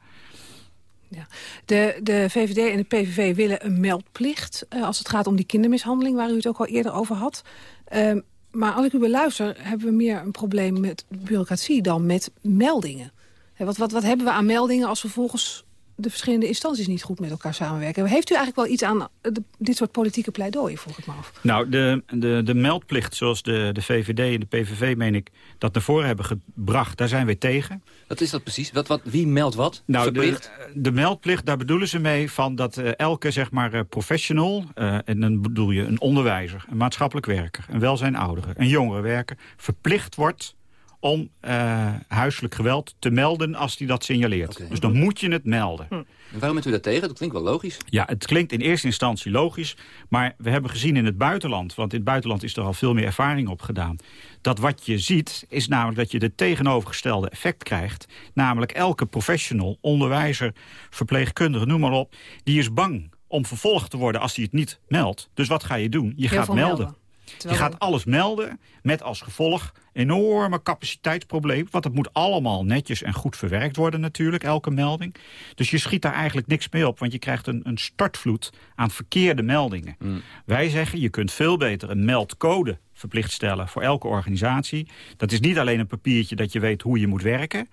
De, de VVD en de PVV willen een meldplicht... eh, als het gaat om die kindermishandeling, waar u het ook al eerder over had. Ehm, maar als ik u beluister, hebben we meer een probleem met bureaucratie... dan met meldingen. Wat, wat, wat hebben we aan meldingen als vervolgens de verschillende instanties niet goed met elkaar samenwerken. Heeft u eigenlijk wel iets aan eh, dit soort politieke pleidooien, vroeg ik me af? Nou, de, de, de meldplicht zoals de, de VVD en de PVV, meen ik, dat naar voren hebben gebracht, daar zijn we tegen. Wat is dat precies? Wat, wat, wie meldt wat? Nou, de, de, meldplicht, daar bedoelen ze mee van dat uh, elke zeg maar, uh, professional... Uh, en dan bedoel je een onderwijzer, een maatschappelijk werker... een welzijnoudere, een jongerenwerker... verplicht wordt om uh, huiselijk geweld te melden als hij dat signaleert. Okay. Dus dan moet je het melden. Hm. En waarom bent u dat tegen? Dat klinkt wel logisch. Ja, het klinkt in eerste instantie logisch. Maar we hebben gezien in het buitenland... want in het buitenland is er al veel meer ervaring op gedaan... dat wat je ziet is namelijk dat je het tegenovergestelde effect krijgt. Namelijk elke professional, onderwijzer, verpleegkundige, noem maar op... die is bang om vervolgd te worden als hij het niet meldt. Dus wat ga je doen? Je Heel gaat melden. melden. Je gaat alles melden met als gevolg enorme capaciteitsprobleem. Want het moet allemaal netjes en goed verwerkt worden natuurlijk, elke melding. Dus je schiet daar eigenlijk niks mee op, want je krijgt een, een stortvloed aan verkeerde meldingen. Mm. Wij zeggen, je kunt veel beter een meldcode verplicht stellen voor elke organisatie. Dat is niet alleen een papiertje dat je weet hoe je moet werken...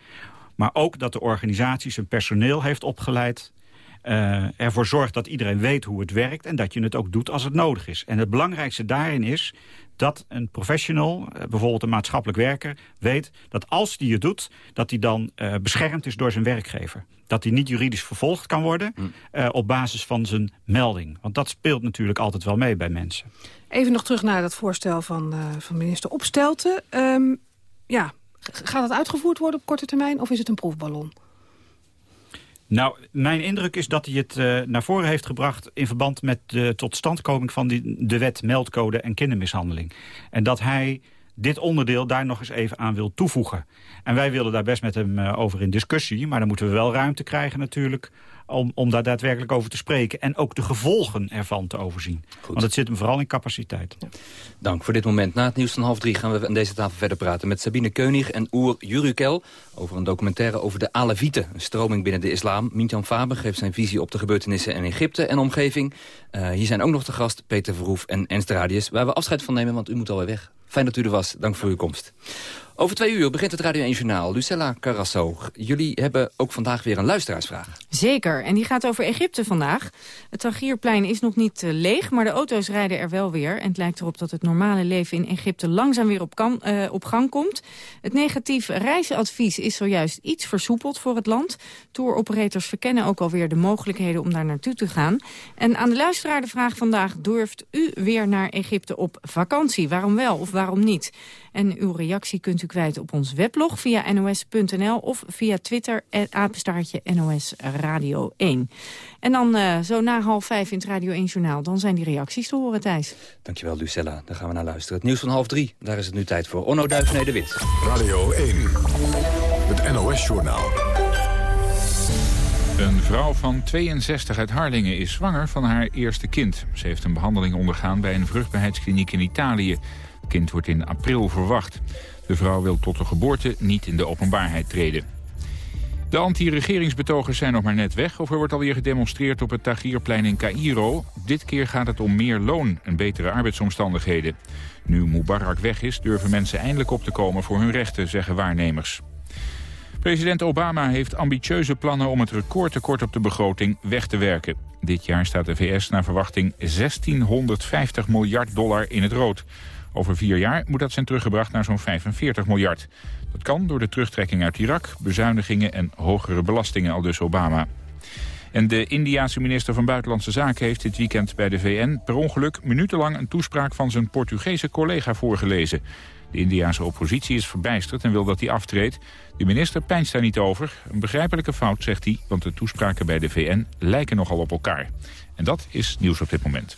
maar ook dat de organisatie zijn personeel heeft opgeleid uh, ervoor zorgt dat iedereen weet hoe het werkt... en dat je het ook doet als het nodig is. En het belangrijkste daarin is dat een professional, uh, bijvoorbeeld een maatschappelijk werker... weet dat als die het doet, dat hij dan uh, beschermd is door zijn werkgever. Dat hij niet juridisch vervolgd kan worden Mm. op basis van zijn melding. Want dat speelt natuurlijk altijd wel mee bij mensen. Even nog terug naar dat voorstel van, van minister Opstelten. Um, ja, gaat het uitgevoerd worden op korte termijn of is het een proefballon? Nou, mijn indruk is dat hij het uh, naar voren heeft gebracht... in verband met de totstandkoming van die, de wet meldcode en kindermishandeling. En dat hij dit onderdeel daar nog eens even aan wil toevoegen. En wij willen daar best met hem uh, over in discussie... maar dan moeten we wel ruimte krijgen natuurlijk... Om, om daar daadwerkelijk over te spreken. En ook de gevolgen ervan te overzien. Goed. Want het zit hem vooral in capaciteit. Ja. Dank voor dit moment. Na het nieuws van half drie gaan we aan deze tafel verder praten... met Sabine Keunig en Oer Jurukel... over een documentaire over de Alevieten. Een stroming binnen de islam. Mintjan Faber geeft zijn visie op de gebeurtenissen in Egypte en omgeving. Uh, hier zijn ook nog de gast Peter Verhoef en Ernst Radius... waar we afscheid van nemen, want u moet alweer weg. Fijn dat u er was. Dank voor uw komst. Over twee uur begint het Radio 1 Journaal. Lucella Carrasso, jullie hebben ook vandaag weer een luisteraarsvraag. Zeker, en die gaat over Egypte vandaag. Het Tahrirplein is nog niet uh, leeg, maar de auto's rijden er wel weer. En het lijkt erop dat het normale leven in Egypte langzaam weer op, uh, op gang komt. Het negatief reisadvies is zojuist iets versoepeld voor het land. Touroperators verkennen ook alweer de mogelijkheden om daar naartoe te gaan. En aan de luisteraar de vraag vandaag, durft u weer naar Egypte op vakantie? Waarom wel of waarom niet? En uw reactie kunt u kwijt op ons weblog via nos.nl of via Twitter, apenstaartje NOS Radio 1. En dan uh, zo na half vijf in het Radio 1 Journaal, dan zijn die reacties te horen, Thijs. Dankjewel, Lucella. Daar gaan we naar luisteren. Het nieuws van half drie, daar is het nu tijd voor. Onno Duivené de Wit. Radio 1, het NOS Journaal. Een vrouw van 62 uit Harlingen is zwanger van haar eerste kind. Ze heeft een behandeling ondergaan bij een vruchtbaarheidskliniek in Italië. Het kind wordt in april verwacht. De vrouw wil tot de geboorte niet in de openbaarheid treden. De anti-regeringsbetogers zijn nog maar net weg... of er wordt alweer gedemonstreerd op het Tahrirplein in Cairo. Dit keer gaat het om meer loon en betere arbeidsomstandigheden. Nu Mubarak weg is, durven mensen eindelijk op te komen voor hun rechten, zeggen waarnemers. President Obama heeft ambitieuze plannen om het recordtekort op de begroting weg te werken. Dit jaar staat de VS naar verwachting 1650 miljard dollar in het rood. Over vier jaar moet dat zijn teruggebracht naar zo'n 45 miljard. Dat kan door de terugtrekking uit Irak, bezuinigingen en hogere belastingen, al dus Obama. En de Indiaanse minister van Buitenlandse Zaken heeft dit weekend bij de VN... per ongeluk minutenlang een toespraak van zijn Portugese collega voorgelezen. De Indiaanse oppositie is verbijsterd en wil dat hij aftreedt. De minister pijnst daar niet over. Een begrijpelijke fout, zegt hij, want de toespraken bij de VN lijken nogal op elkaar. En dat is nieuws op dit moment.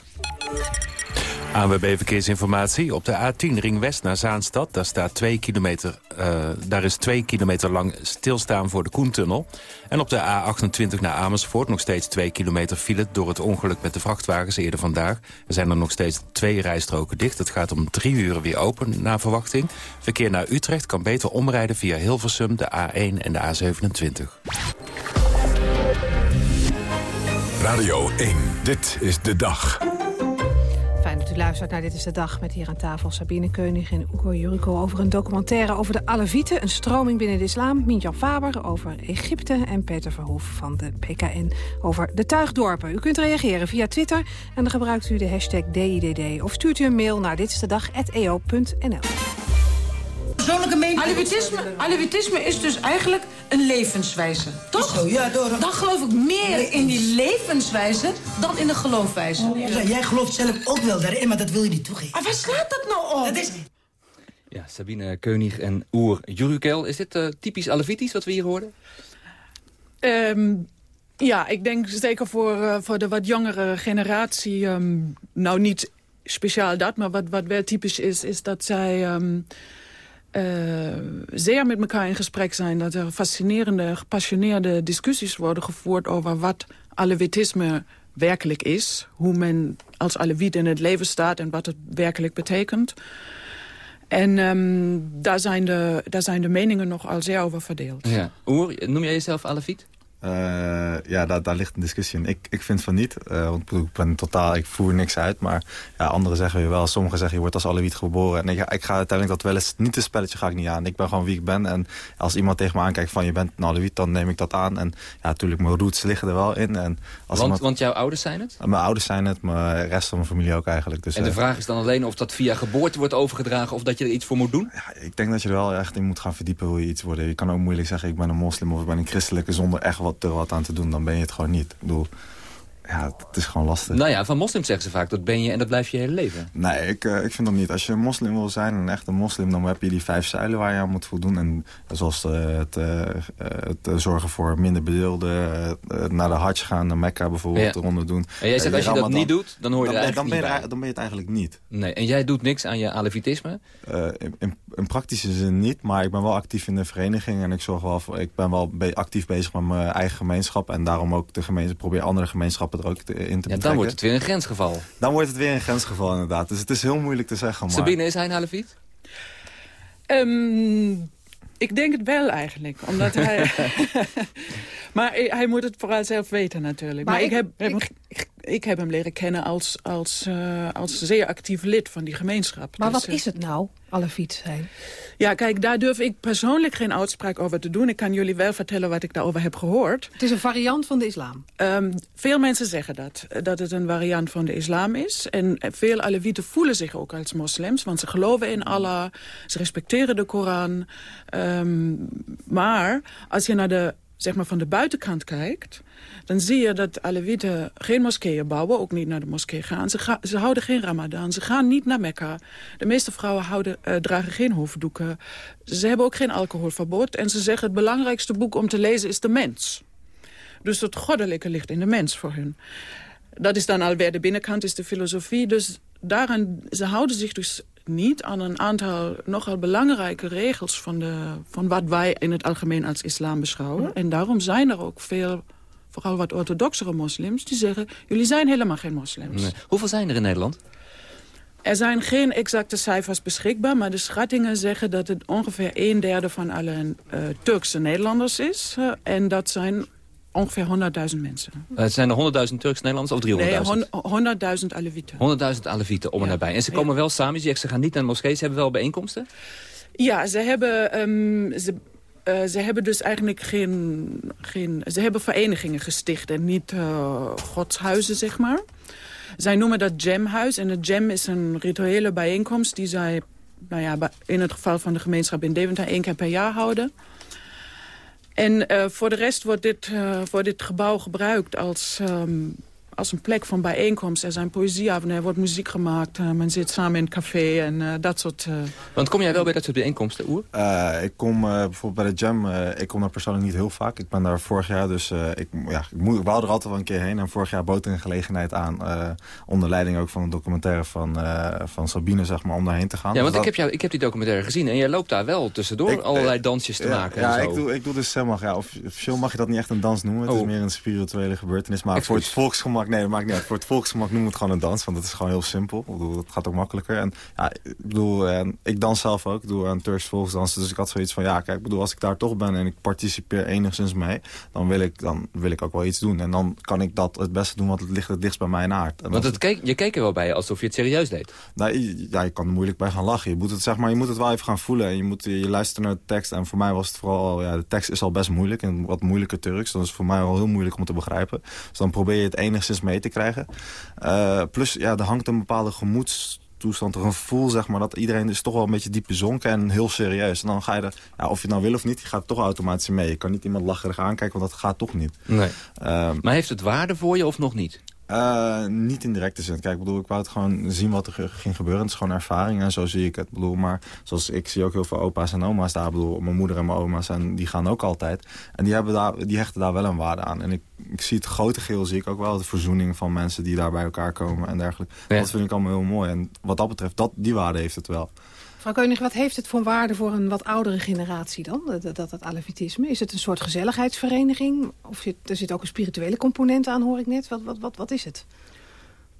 ANWB Verkeersinformatie. Op de A10 Ring West naar Zaanstad. Daar, staat twee kilometer, uh, daar is twee kilometer lang stilstaan voor de Koentunnel. En op de A28 naar Amersfoort nog steeds twee kilometer file... door het ongeluk met de vrachtwagens eerder vandaag. Er zijn er nog steeds twee rijstroken dicht. Het gaat om drie uur weer open na verwachting. Verkeer naar Utrecht kan beter omrijden via Hilversum, de A1 en de A27. Radio 1, dit is de dag. Luistert naar Dit is de Dag met hier aan tafel Sabine Keunig en Ugo Jurico over een documentaire over de Alevieten, een stroming binnen de islam. Mintjan Faber over Egypte en Peter Verhoef van de PKN over de tuigdorpen. U kunt reageren via Twitter en dan gebruikt u de hashtag DIDD of stuurt u een mail naar ditstedag.eo.nl. Persoonlijke mening. Alevitisme, alevitisme is dus eigenlijk een levenswijze. Toch? Zo, ja, door. Dan geloof ik meer in die levenswijze dan in de geloofwijze. Ja, jij gelooft zelf ook wel daarin, maar dat wil je niet toegeven. Maar waar slaat dat nou op? Dat is... Ja, Sabine Keunig en Oer Jurukel. Is dit uh, typisch Alevitisch wat we hier hoorden? Um, ja, ik denk zeker voor, uh, voor de wat jongere generatie... Um, nou, niet speciaal dat, maar wat, wat wel typisch is... is dat zij... Um, uh, zeer met elkaar in gesprek zijn. Dat er fascinerende, gepassioneerde discussies worden gevoerd... over wat alevitisme werkelijk is. Hoe men als aleviet in het leven staat en wat het werkelijk betekent. En um, daar, zijn de, daar zijn de meningen nogal zeer over verdeeld. Ja. Oer, noem jij jezelf aleviet? Uh, ja, daar, daar ligt een discussie in. Ik, ik vind van niet, uh, want ik ben totaal, ik voer niks uit. Maar ja, anderen zeggen weer wel, sommigen zeggen je wordt als Alewiet geboren. En ik, ik ga uiteindelijk dat wel eens, niet een spelletje ga ik niet aan. Ik ben gewoon wie ik ben. En als iemand tegen me aankijkt van je bent een Alewiet, dan neem ik dat aan. En ja, natuurlijk, mijn roots liggen er wel in. En als want, iemand, want jouw ouders zijn het? Mijn ouders zijn het, maar de rest van mijn familie ook eigenlijk. Dus, en de vraag is dan alleen of dat via geboorte wordt overgedragen of dat je er iets voor moet doen? Ja, ik denk dat je er wel echt in moet gaan verdiepen hoe je iets wordt. Je kan ook moeilijk zeggen ik ben een moslim of ik ben een christelijke zonder echt wat, er wat aan te doen dan ben je het gewoon niet. Ja, het is gewoon lastig. Nou ja, van moslims zeggen ze vaak, dat ben je en dat blijf je hele leven. Nee, ik, uh, ik vind dat niet. Als je een moslim wil zijn, een echte moslim... dan heb je die vijf zuilen waar je aan moet voldoen. En zoals uh, het, uh, het zorgen voor minder bedeelden... naar de hajj gaan, naar Mekka bijvoorbeeld, ja. eronder doen. En jij zegt, als je dat niet doet, dan hoor je dan, er dan ben je, er, dan ben je het eigenlijk niet. Nee, en jij doet niks aan je alevitisme? in, in, in, praktische zin niet, maar ik ben wel actief in de vereniging... en ik, zorg wel voor, ik ben wel be actief bezig met mijn eigen gemeenschap... en daarom ook de gemeenschap, probeer andere gemeenschappen er ook te, in te ja, dan wordt het weer een grensgeval. Dan wordt het weer een grensgeval, inderdaad. Dus het is heel moeilijk te zeggen. Maar... Sabine, is hij een Halefiet? Um, ik denk het wel eigenlijk. Omdat hij... (laughs) (laughs) maar hij moet het vooral zelf weten natuurlijk. Maar, maar ik, ik, heb, ik, ik, heb hem leren kennen als, als, uh, als zeer actief lid van die gemeenschap. Maar dus, wat is het nou, Alefiet zijn? Ja, kijk, daar durf ik persoonlijk geen uitspraak over te doen. Ik kan jullie wel vertellen wat ik daarover heb gehoord. Het is een variant van de islam? Um, veel mensen zeggen dat, dat het een variant van de islam is. En veel Alevieten voelen zich ook als moslims, want ze geloven in Allah. Ze respecteren de Koran. Um, maar als je naar de zeg maar van de buitenkant kijkt... dan zie je dat Alevieten geen moskeeën bouwen, ook niet naar de moskee gaan. Ze, ze houden geen ramadan, ze gaan niet naar Mekka. De meeste vrouwen houden, uh, dragen geen hoofddoeken. Ze hebben ook geen alcoholverbod. En ze zeggen het belangrijkste boek om te lezen is de mens. Dus het goddelijke ligt in de mens voor hun. Dat is dan alweer de binnenkant, is de filosofie. Dus daaraan, ze houden zich dus niet aan een aantal nogal belangrijke regels... van, de, van wat wij in het algemeen als islam beschouwen. En daarom zijn er ook veel, vooral wat orthodoxere moslims... die zeggen, jullie zijn helemaal geen moslims. Nee. Hoeveel zijn er in Nederland? Er zijn geen exacte cijfers beschikbaar, maar de schattingen zeggen dat het ongeveer een derde van alle uh, Turkse Nederlanders is. Uh, en dat zijn ongeveer 100.000 mensen. Uh, zijn er 100.000 Turks Nederlanders of 300.000? Nee, 100.000 Alevieten. 100.000 Alevieten om en ja. nabij. En ze komen ja. wel samen, ze gaan niet naar de moskee, ze hebben wel bijeenkomsten? Ja, ze hebben... Um, ze uh, ze hebben dus eigenlijk geen, geen... Ze hebben verenigingen gesticht en niet uh, godshuizen, zeg maar. Zij noemen dat jamhuis. En het jam is een rituele bijeenkomst die zij... Nou ja, in het geval van de gemeenschap in Deventer één keer per jaar houden. En uh, voor de rest wordt dit, wordt dit gebouw gebruikt als, um, als een plek van bijeenkomst. Er zijn poëzieavonden, er wordt muziek gemaakt. Uh, men zit samen in een café en dat soort... Want kom jij wel bij dat soort bijeenkomsten, Oer? ik kom bijvoorbeeld bij de Jam, ik kom daar persoonlijk niet heel vaak. Ik ben daar vorig jaar, dus ik, ja, ik, wou er altijd wel een keer heen. En vorig jaar bood er een gelegenheid aan, onder leiding ook van een documentaire van, van Sabine, zeg maar, om daarheen te gaan. Ja, want dus ik, heb jou, ik heb die documentaire gezien en jij loopt daar wel tussendoor ik, allerlei dansjes te ja, maken. Ja, en zo. ik doe, ik doe dus helemaal, ja, officieel mag je dat niet echt een dans noemen. Het Oh. is meer een spirituele gebeurtenis. Maar voor het volksgemak maakt, nee, dat maakt niet uit. Voor het volksgemak noemen we het gewoon een dans. Want dat is gewoon heel simpel. Ik bedoel, het gaat ook makkelijker. En ja, ik bedoel, en ik dans zelf ook. Ik doe aan Turks volksdansen. Dus ik had zoiets van, ja, kijk, ik bedoel, als ik daar toch ben en ik participeer enigszins mee, dan wil ik, dan wil ik ook wel iets doen. En dan kan ik dat het beste doen, want het ligt het dichtst bij mijn aard. En Want het keek, je keek er wel bij alsof je het serieus deed. Nou, je, ja, je kan er moeilijk bij gaan lachen. Je moet het, zeg maar, je moet het wel even gaan voelen. En je, moet, je luistert naar de tekst. En voor mij was het vooral... Ja, de tekst is al best moeilijk. En wat moeilijker Turks. Dan is het voor mij al heel moeilijk om te begrijpen. Dus dan probeer je het enigszins mee te krijgen. Uh, plus, ja, er hangt een bepaalde gemoedstoestand, een gevoel, zeg maar, dat iedereen is toch wel een beetje diep bezonken en heel serieus. En dan ga je er, ja, of je het nou wil of niet, je gaat toch automatisch mee. Je kan niet iemand lacherig aankijken, want dat gaat toch niet. Nee. Uh, maar heeft het waarde voor je of nog niet? Uh, niet in directe zin. Kijk, ik bedoel, ik wou het gewoon zien wat er ging gebeuren. Het is gewoon ervaring en zo zie ik het. Ik bedoel, maar zoals ik zie ook heel veel opa's en oma's daar. Ik bedoel, mijn moeder en mijn oma's en die gaan ook altijd. En die, hebben daar, die hechten daar wel een waarde aan. En ik, ik zie het grote geheel zie ik ook wel. De verzoening van mensen die daar bij elkaar komen en dergelijke. Ja. Dat vind ik allemaal heel mooi. En wat dat betreft, dat, die waarde heeft het wel. Mevrouw Keunig, wat heeft het voor waarde voor een wat oudere generatie dan, dat, dat, dat alevitisme? Is het een soort gezelligheidsvereniging? Of zit, er zit ook een spirituele component aan, hoor ik net. Wat, wat, wat, wat is het?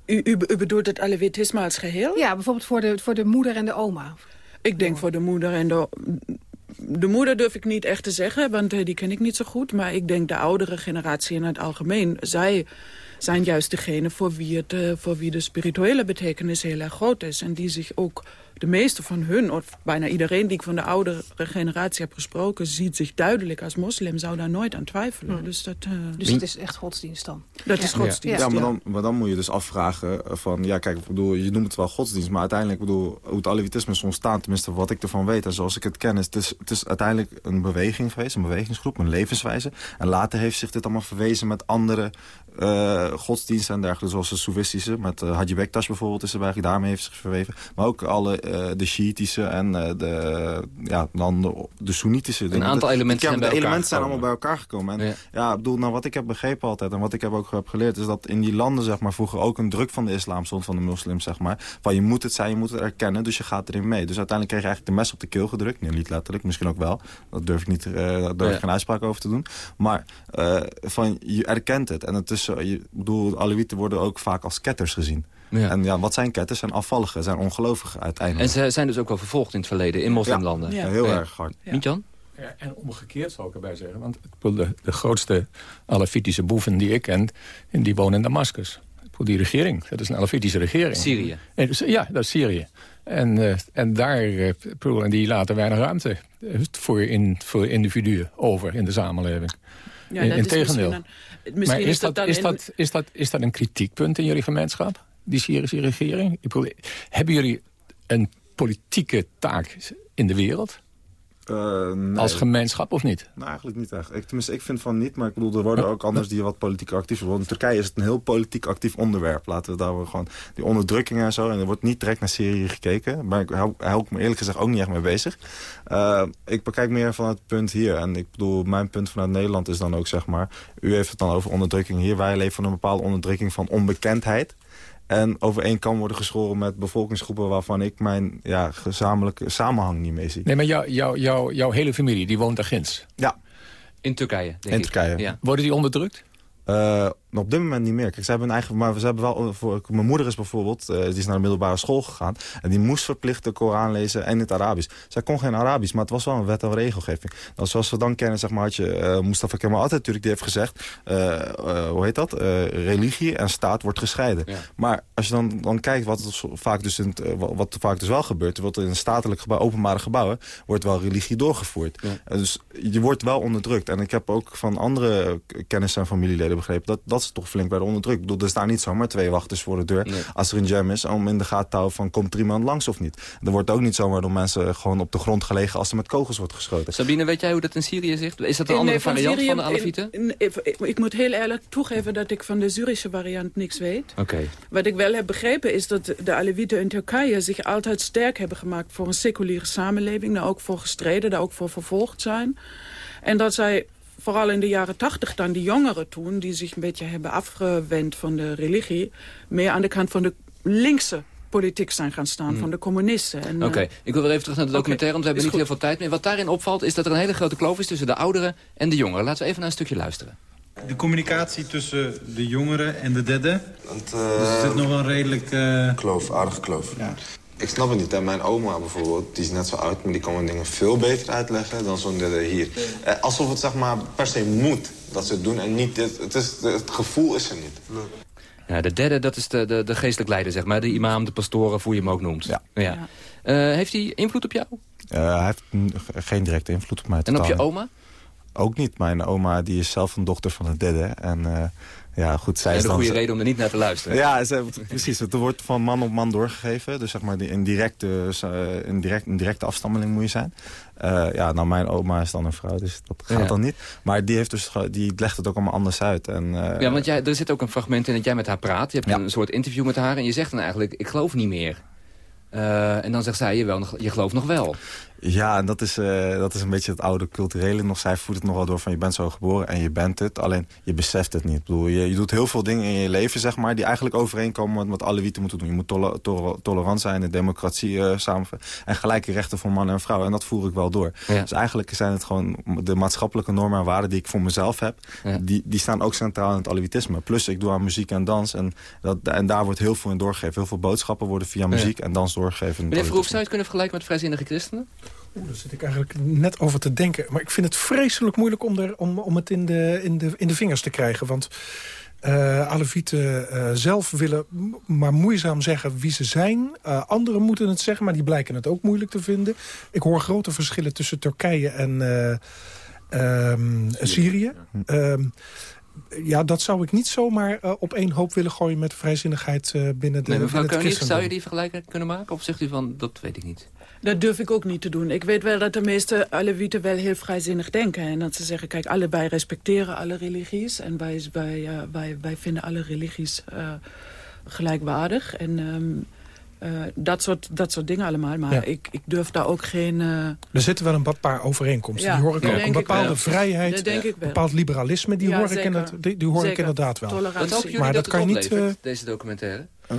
U, u, u bedoelt het alevitisme als geheel? Ja, bijvoorbeeld voor de, voor de moeder en de oma. Ik denk voor de moeder en de... De moeder durf ik niet echt te zeggen, want die ken ik niet zo goed. Maar ik denk de oudere generatie in het algemeen. Zij zijn juist degene voor wie, het, voor wie de spirituele betekenis heel erg groot is. En die zich ook de meeste van hun, of bijna iedereen die ik van de oudere generatie heb gesproken... ziet zich duidelijk als moslim, zou daar nooit aan twijfelen. Hmm. Dus, dat, uh... dus het is echt godsdienst dan? Dat ja. is godsdienst, ja. ja maar, dan, maar dan moet je dus afvragen van... ja, kijk, ik bedoel, je noemt het wel godsdienst... maar uiteindelijk, bedoel, hoe het alevitisme is ontstaan... tenminste wat ik ervan weet en zoals ik het ken... is het, is, het is uiteindelijk een beweging geweest, een bewegingsgroep, een levenswijze. En later heeft zich dit allemaal verwezen met andere uh, godsdiensten en dergelijke... zoals de Soefistische, met uh, Haji Bektas bijvoorbeeld is erbij... daarmee heeft zich verweven. Maar ook alle uh, de Shiïtische en de, ja, dan de, de Soenitische. Een aantal elementen zijn De elementen zijn allemaal bij elkaar gekomen. En ja, ja bedoel, nou, wat ik heb begrepen altijd en wat ik heb ook heb geleerd... is dat in die landen zeg maar, vroeger ook een druk van de islam stond, van de moslims. Zeg maar, van je moet het zijn, je moet het erkennen, dus je gaat erin mee. Dus uiteindelijk kreeg je eigenlijk de mes op de keel gedrukt. Nee, niet letterlijk, misschien ook wel. Dat durf ik, niet, daar durf ik geen uitspraak over te doen. Maar van, je erkent het. En het is, je, bedoel, Alewieten worden ook vaak als ketters gezien. Ja. En ja, wat zijn ketters? Zijn afvalligen, zijn ongelovigen uiteindelijk. En ze zijn dus ook wel vervolgd in het verleden, in moslimlanden. Ja, ja heel erg hard. Niet Jan? Ja, en omgekeerd zou ik erbij zeggen. Want de, de grootste Alevitische boeven die ik ken, die wonen in Damascus. Die regering, dat is een Alevitische regering. Syrië? Ja, dat is Syrië. En, uh, en daar uh, en die laten weinig ruimte voor, in, voor individuen over in de samenleving. Ja, in, tegendeel. Een, misschien maar is, dat, is, dat, is, dat, is dat een kritiekpunt in jullie gemeenschap? Die Syrische regering? Ik bedoel, hebben jullie een politieke taak in de wereld? Uh, nee. Als gemeenschap of niet? Nou, eigenlijk niet echt. Ik, tenminste, ik vind van niet, maar ik bedoel, er worden ook anders die wat politiek actief worden. In Turkije is het een heel politiek actief onderwerp. Laten we daar gewoon die onderdrukking en zo. En er wordt niet direct naar Syrië gekeken. Maar ik hou, hou ik me eerlijk gezegd ook niet echt mee bezig. Uh, ik bekijk meer van het punt hier. En ik bedoel, mijn punt vanuit Nederland is dan ook, zeg maar... U heeft het dan over onderdrukking hier. Wij leven van een bepaalde onderdrukking van onbekendheid en over één kan worden geschoren met bevolkingsgroepen... waarvan ik mijn ja, gezamenlijke samenhang niet mee zie. Nee, maar jou, jou, jou, jouw hele familie, die woont daar ginds? Ja. In Turkije, denk In Turkije. Ik. Ja. Worden die onderdrukt? Uh, op dit moment niet meer. Kijk, ze hebben een eigen, maar ze hebben wel. Voor, mijn moeder is bijvoorbeeld, uh, die is naar de middelbare school gegaan. En die moest verplicht de Koran lezen en in het Arabisch. Zij kon geen Arabisch, maar het was wel een wet en regelgeving. Nou, zoals we dan kennen, zeg maar, had je uh, Mustafa Kemal Atatürk, die heeft gezegd, hoe heet dat? religie en staat wordt gescheiden. Ja. Maar als je dan, dan kijkt wat, vaak dus in het, wat vaak dus wel gebeurt, wordt in een statelijk gebouw, openbare gebouwen, wordt wel religie doorgevoerd. Ja. dus je wordt wel onderdrukt. En ik heb ook van andere kennis en familieleden begrepen dat, dat ze toch flink werden onderdrukt. Ik bedoel, er staan niet zomaar twee wachters voor de deur nee. als er een jam is... om in de gaten te houden van komt er iemand langs of niet. Er wordt ook niet zomaar door mensen gewoon op de grond gelegen... als er met kogels wordt geschoten. Sabine, weet jij hoe dat in Syrië zit? Is dat een in, andere van variant Syrië, van de Alevieten? In, in, ik moet heel eerlijk toegeven dat ik van de Syrische variant niks weet. Okay. Wat ik wel heb begrepen is dat de Alevieten in Turkije... zich altijd sterk hebben gemaakt voor een seculiere samenleving... daar ook voor gestreden, daar ook voor vervolgd zijn. En dat zij vooral in de jaren tachtig dan die jongeren toen... die zich een beetje hebben afgewend van de religie... meer aan de kant van de linkse politiek zijn gaan staan Hmm. van de communisten. Oké, okay. ik wil weer even terug naar de documentaire, okay. want we hebben niet heel veel tijd meer. Wat daarin opvalt is dat er een hele grote kloof is tussen de ouderen en de jongeren. Laten we even naar een stukje luisteren. De communicatie tussen de jongeren en de derde? Want, dus er zit nog een redelijk... Uh... Kloof, aardige kloof. Ja. Ik snap het niet. Hè. Mijn oma bijvoorbeeld, die is net zo oud... maar die kan me dingen veel beter uitleggen dan zo'n derde hier. Eh, alsof het zeg maar per se moet dat ze het doen en niet dit. Het, is, het gevoel is er niet. Ja, de derde, dat is de, de, de geestelijk leider, zeg maar. De imam, de pastoren, hoe je hem ook noemt. Ja. ja. Uh, heeft hij invloed op jou? Uh, hij heeft geen directe invloed op mij. En op je oma? Ook niet. Mijn oma die is zelf een dochter van een derde. En uh, ja, goed, zij is een goede reden om er niet naar te luisteren. Ja, ze, precies. Het wordt van man op man doorgegeven. Dus zeg maar, in directe, in direct, een directe afstammeling moet je zijn. Uh, ja, nou, mijn oma is dan een vrouw, dus dat gaat dan niet. Maar die, heeft dus, die legt het ook allemaal anders uit. En, uh, ja, want jij, er zit ook een fragment in dat jij met haar praat. Je hebt een soort interview met haar en je zegt dan eigenlijk... ik geloof niet meer. Uh, en dan zegt zij, je, wel, je gelooft nog wel. Ja, en dat is, uh, dat is een beetje het oude culturele nog. Zij voert het nog wel door van je bent zo geboren en je bent het. Alleen je beseft het niet. Ik bedoel, je, je doet heel veel dingen in je leven, zeg maar... die eigenlijk overeenkomen met wat alle wieten moeten doen. Je moet tole, tole, tolerant zijn, de democratie uh, samen... en gelijke rechten voor mannen en vrouwen. En dat voer ik wel door. Ja. Dus eigenlijk zijn het gewoon de maatschappelijke normen en waarden... die ik voor mezelf heb, ja. die, die staan ook centraal in het alevitisme. Plus ik doe aan muziek en dans. En, dat, en daar wordt heel veel in doorgegeven. Heel veel boodschappen worden via muziek ja. en dans doorgegeven. Meneer Verhoef, zou je het kunnen vergelijken met vrijzinnige christenen? Oeh, daar zit ik eigenlijk net over te denken. Maar ik vind het vreselijk moeilijk om, er, om, om het in de, in, de, in de vingers te krijgen. Want uh, Alevieten uh, zelf willen maar moeizaam zeggen wie ze zijn. Uh, anderen moeten het zeggen, maar die blijken het ook moeilijk te vinden. Ik hoor grote verschillen tussen Turkije en um, Syrië. Um, ja, dat zou ik niet zomaar uh, op één hoop willen gooien... met vrijzinnigheid uh, binnen de nee, Mevrouw Koning, zou je die vergelijking kunnen maken? Of zegt u van, dat weet ik niet? Dat durf ik ook niet te doen. Ik weet wel dat de meeste Alevieten wel heel vrijzinnig denken. En dat ze zeggen, kijk, allebei respecteren alle religies. En wij, wij, uh, wij, wij vinden alle religies gelijkwaardig. En... Um, uh, dat, soort, dat soort dingen allemaal. Maar ja. ik, ik durf daar ook geen... Uh... Er zitten wel een paar overeenkomsten. Ja, die hoor ik ook. Een bepaalde vrijheid, een bepaald liberalisme, die hoor, ik, in die, die hoor ik inderdaad wel. Tolerantie. Maar dat, dat kan je niet... Uh... Deze documentaire? Oh.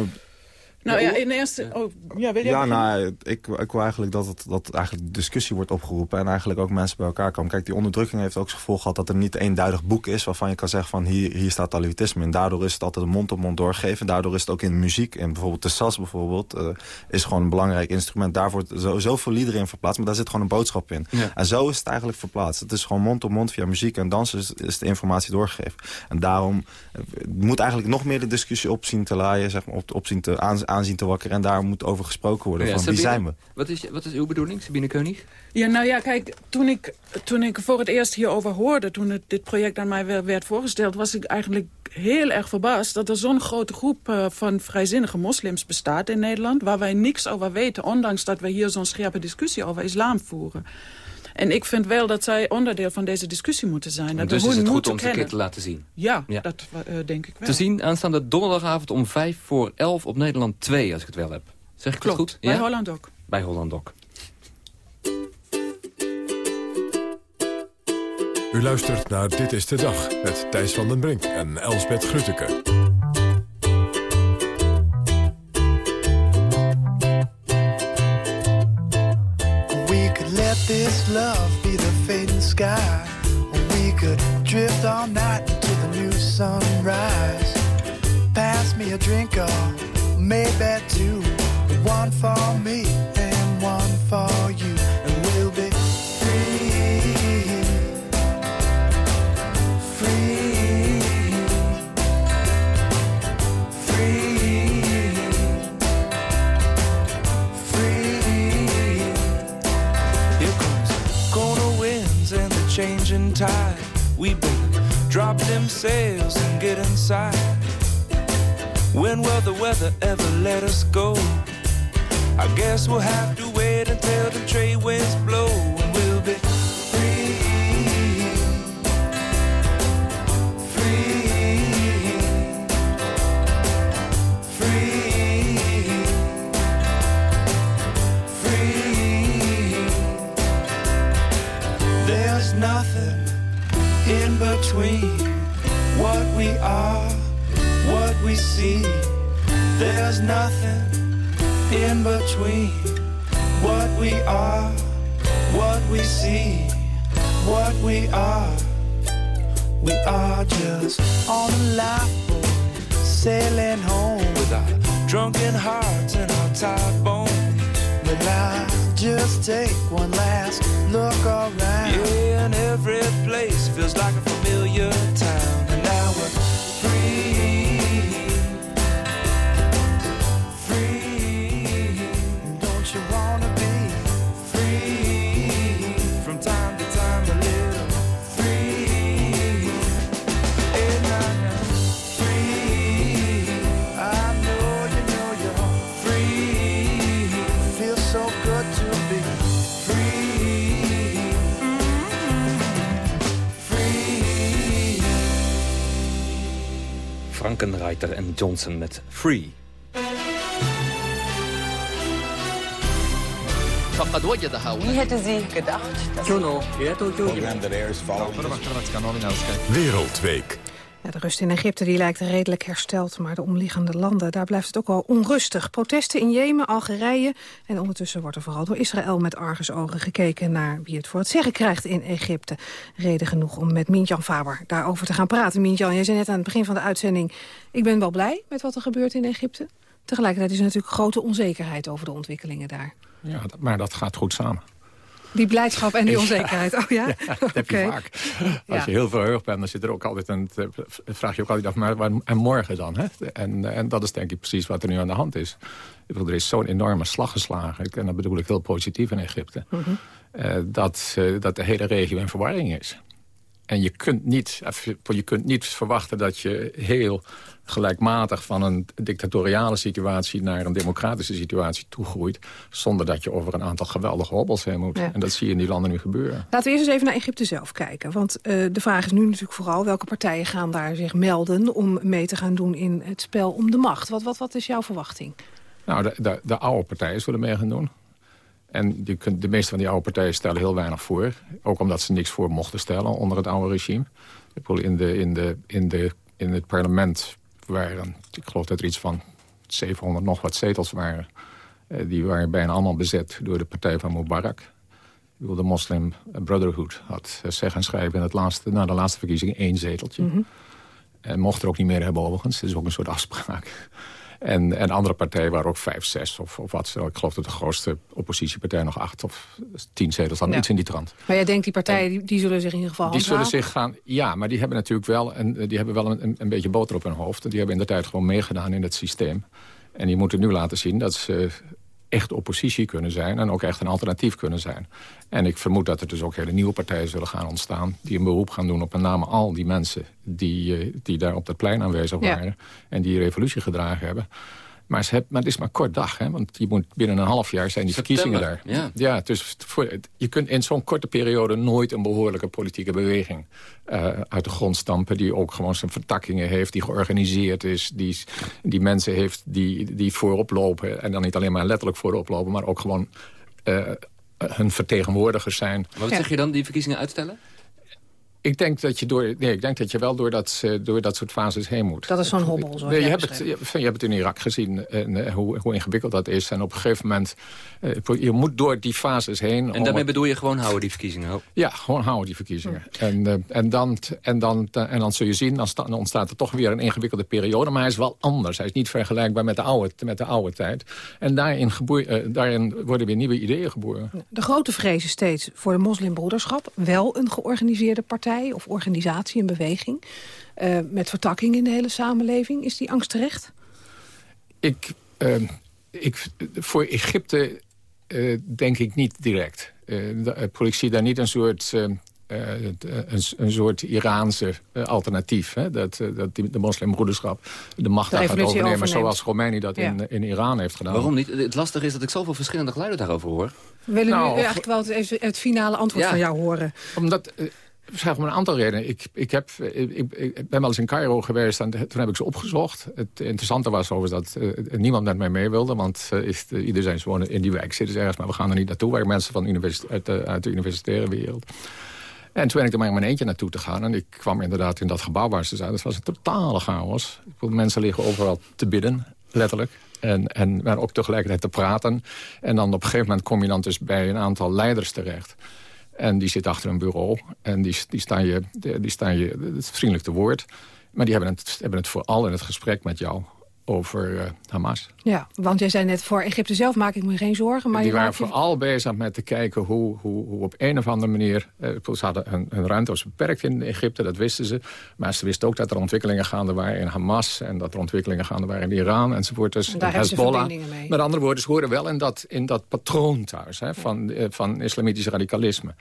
Nou ja, in eerste... Oh, ja, weet je ja nou, ik, ik wil eigenlijk dat, het, dat eigenlijk discussie wordt opgeroepen... en eigenlijk ook mensen bij elkaar komen. Kijk, die onderdrukking heeft ook als gevolg gehad... dat er niet eenduidig boek is waarvan je kan zeggen van... hier, hier staat Alevitisme en daardoor is het altijd een mond op mond doorgegeven. Daardoor is het ook in muziek, en bijvoorbeeld de sas bijvoorbeeld... Uh, is gewoon een belangrijk instrument. Daar wordt zo, zoveel liederen in verplaatst, maar daar zit gewoon een boodschap in. Ja. En zo is het eigenlijk verplaatst. Het is gewoon mond op mond via muziek en dansen is, is de informatie doorgegeven. En daarom uh, moet eigenlijk nog meer de discussie op zien te laaien... Zeg maar, op, op zien te, aan, aanzien te wakkeren en daar moet over gesproken worden. Ja, van Sabine, wie zijn we? Wat is, wat is uw bedoeling, Sabine Koning? Ja, nou ja, kijk, toen ik, toen ik voor het eerst hierover hoorde... toen het, dit project aan mij werd voorgesteld... was ik eigenlijk heel erg verbaasd dat er zo'n grote groep uh, van vrijzinnige moslims bestaat in Nederland... waar wij niks over weten, ondanks dat wij hier zo'n scherpe discussie over islam voeren. En ik vind wel dat zij onderdeel van deze discussie moeten zijn. Dat dus is het goed om ze een keer te laten zien? Ja, ja. dat uh, denk ik wel. Te zien aanstaande donderdagavond om 5 voor 11 op Nederland 2, als ik het wel heb. Zeg ik Klopt, het goed? bij ja? Holland ook. Bij Holland ook. U luistert naar Dit is de Dag met Thijs van den Brink en Elsbeth Grutteke. This love be the fading sky? We could drift all night until the new sunrise. Pass me a drink or maybe two. One for me and one for you. Changing tide. We better drop them sails and get inside. When will the weather ever let us go? I guess we'll have to wait until the trade winds blow between what we are, what we see. There's nothing in between what we are, what we see, what we are, We are just on a lifeboat, sailing home with our drunken hearts and our tired bones. But now just take one last look around. Yeah, and every place feels like a familiar town. And now we're Frankenreiter en Johnson met Free. Wie hätte sie gedacht? Dass Wereldweek. De rust in Egypte die lijkt redelijk hersteld, maar de omliggende landen, daar blijft het ook wel onrustig. Protesten in Jemen, Algerije en ondertussen wordt er vooral door Israël met argusogen gekeken naar wie het voor het zeggen krijgt in Egypte. Reden genoeg om met Mintjan Faber daarover te gaan praten. Mintjan, jij zei net aan het begin van de uitzending, ik ben wel blij met wat er gebeurt in Egypte. Tegelijkertijd is er natuurlijk grote onzekerheid over de ontwikkelingen daar. Ja, maar dat gaat goed samen. Die blijdschap en die onzekerheid, oh ja? (laughs) dat heb je vaak. Als je heel verheugd bent, dan zit er ook altijd een, eh, vraag je ook altijd af, maar waar- en morgen dan? Hè? En, en dat is denk ik precies wat er nu aan de hand is. Ik bedoel, er is zo'n enorme slag geslagen, en dat bedoel ik heel positief in Egypte, Mhm. eh, dat, eh, dat de hele regio in verwarring is. En je kunt, niet, je kunt niet verwachten dat je heel gelijkmatig van een dictatoriale situatie naar een democratische situatie toegroeit, zonder dat je over een aantal geweldige hobbels heen moet. Ja. En dat zie je in die landen nu gebeuren. Laten we eerst eens even naar Egypte zelf kijken. Want eh, de vraag is nu natuurlijk vooral... welke partijen gaan daar zich melden om mee te gaan doen in het spel om de macht. Wat, wat, wat is jouw verwachting? Nou, de, de, de oude partijen zullen mee gaan doen. En je kunt, de meeste van die oude partijen stellen heel weinig voor. Ook omdat ze niks voor mochten stellen onder het oude regime. Ik bedoel, in, de, in, de, in, de, in het parlement waren, ik geloof dat er iets van 700 nog wat zetels waren. Eh, die waren bijna allemaal bezet door de partij van Mubarak. De Muslim Brotherhood had eh, zeg en schrijven in het laatste, na de laatste verkiezingen één zeteltje. Mhm. En mocht er ook niet meer hebben overigens. Dat is ook een soort afspraak. En, en andere partijen waren ook vijf, zes of, of wat. Ik geloof dat de grootste oppositiepartij nog acht of tien zetels. Ja. Iets in die trant. Maar jij denkt die partijen die, die zullen zich in ieder geval Die zullen zich gaan... Ja, maar die hebben natuurlijk wel, een, die hebben wel een, een beetje boter op hun hoofd. Die hebben in de tijd gewoon meegedaan in het systeem. En die moeten nu laten zien dat ze echt oppositie kunnen zijn... en ook echt een alternatief kunnen zijn. En ik vermoed dat er dus ook hele nieuwe partijen zullen gaan ontstaan... die een beroep gaan doen op met name al die mensen... die, eh, die daar op dat plein aanwezig Ja. waren... en die revolutie gedragen hebben. Maar, ze hebben, maar het is maar kort dag, hè? want je moet binnen een half jaar zijn die verkiezingen daar. Ja, dus voor, je kunt in zo'n korte periode nooit een behoorlijke politieke beweging eh, uit de grond stampen. Die ook gewoon zijn vertakkingen heeft, die georganiseerd is. Die, die mensen heeft die, die voorop lopen. En dan niet alleen maar letterlijk voorop lopen, maar ook gewoon eh, hun vertegenwoordigers zijn. Maar wat zeg je dan, die verkiezingen uitstellen? Ik denk dat je, door, nee, ik denk dat je wel door dat, eh, door dat soort fases heen moet. Dat is zo'n hobbel, zoals Nee, je, hebt het, je, je hebt het in Irak gezien, en, eh, hoe, hoe ingewikkeld dat is. En op een gegeven moment, eh, je moet door die fases heen. En daarmee het- bedoel je gewoon houden die verkiezingen op? ja, gewoon houden die verkiezingen. En, eh, en, dan, en, dan, en dan zul je zien, dan, sta- dan ontstaat er toch weer een ingewikkelde periode. Maar hij is wel anders. Hij is niet vergelijkbaar met de oude, met de oude tijd. En daarin, geboe- eh, daarin worden weer nieuwe ideeën geboren. De grote vrees is steeds voor de moslimbroederschap... wel een georganiseerde partij of organisatie, een beweging... eh, met vertakking in de hele samenleving. Is die angst terecht? Ik, eh, ik, voor Egypte eh, denk ik niet direct. Eh, de- ik zie daar niet een soort... eh, eh, een, een soort Iraanse eh, alternatief. Hè? Dat, dat die, de moslimbroederschap de macht De daar gaat overnemen... overneemt. zoals Khomeini dat in, Ja. in Iran heeft gedaan. Waarom niet? Het lastige is dat ik zoveel verschillende geluiden daarover hoor. We willen Nou, nu eigenlijk wel het, het finale antwoord Ja. van jou horen. Omdat, zeg maar een aantal redenen. Ik, ik, heb, eh, ik, ben wel eens in Cairo geweest en toen heb ik ze opgezocht. Het interessante was overigens dat eh, niemand met mij mee wilde. Want eh, is de, ieder zijn ze wonen in die wijk zitten ergens. Maar we gaan er niet naartoe. Waar mensen van uit, de, uit de universitaire wereld. En toen ben ik er maar in mijn eentje naartoe te gaan. En ik kwam inderdaad in dat gebouw waar ze zaten. Het was een totale chaos. Mensen liggen overal te bidden, letterlijk. En, en, maar ook tegelijkertijd te praten. En dan op een gegeven moment kom je dan dus bij een aantal leiders terecht. En die zit achter een bureau. En die, die, staan, je, die staan je vriendelijk te woord. Maar die hebben het, hebben het vooral in het gesprek met jou over uh, Hamas. Ja, want jij zei net, voor Egypte zelf maak ik me geen zorgen. Maar die je waren je- vooral bezig met te kijken hoe, hoe, hoe op een of andere manier... Eh, ze hadden hun, hun ruimte was beperkt in Egypte, dat wisten ze. Maar ze wisten ook dat er ontwikkelingen gaande waren in Hamas... en dat er ontwikkelingen gaande waren in Iran enzovoort. Dus En daar hebben ze Hezbollah. verbindingen mee. Met andere woorden, ze horen wel in dat, in dat patroon thuis... Hè, van, eh, van islamitisch radicalisme.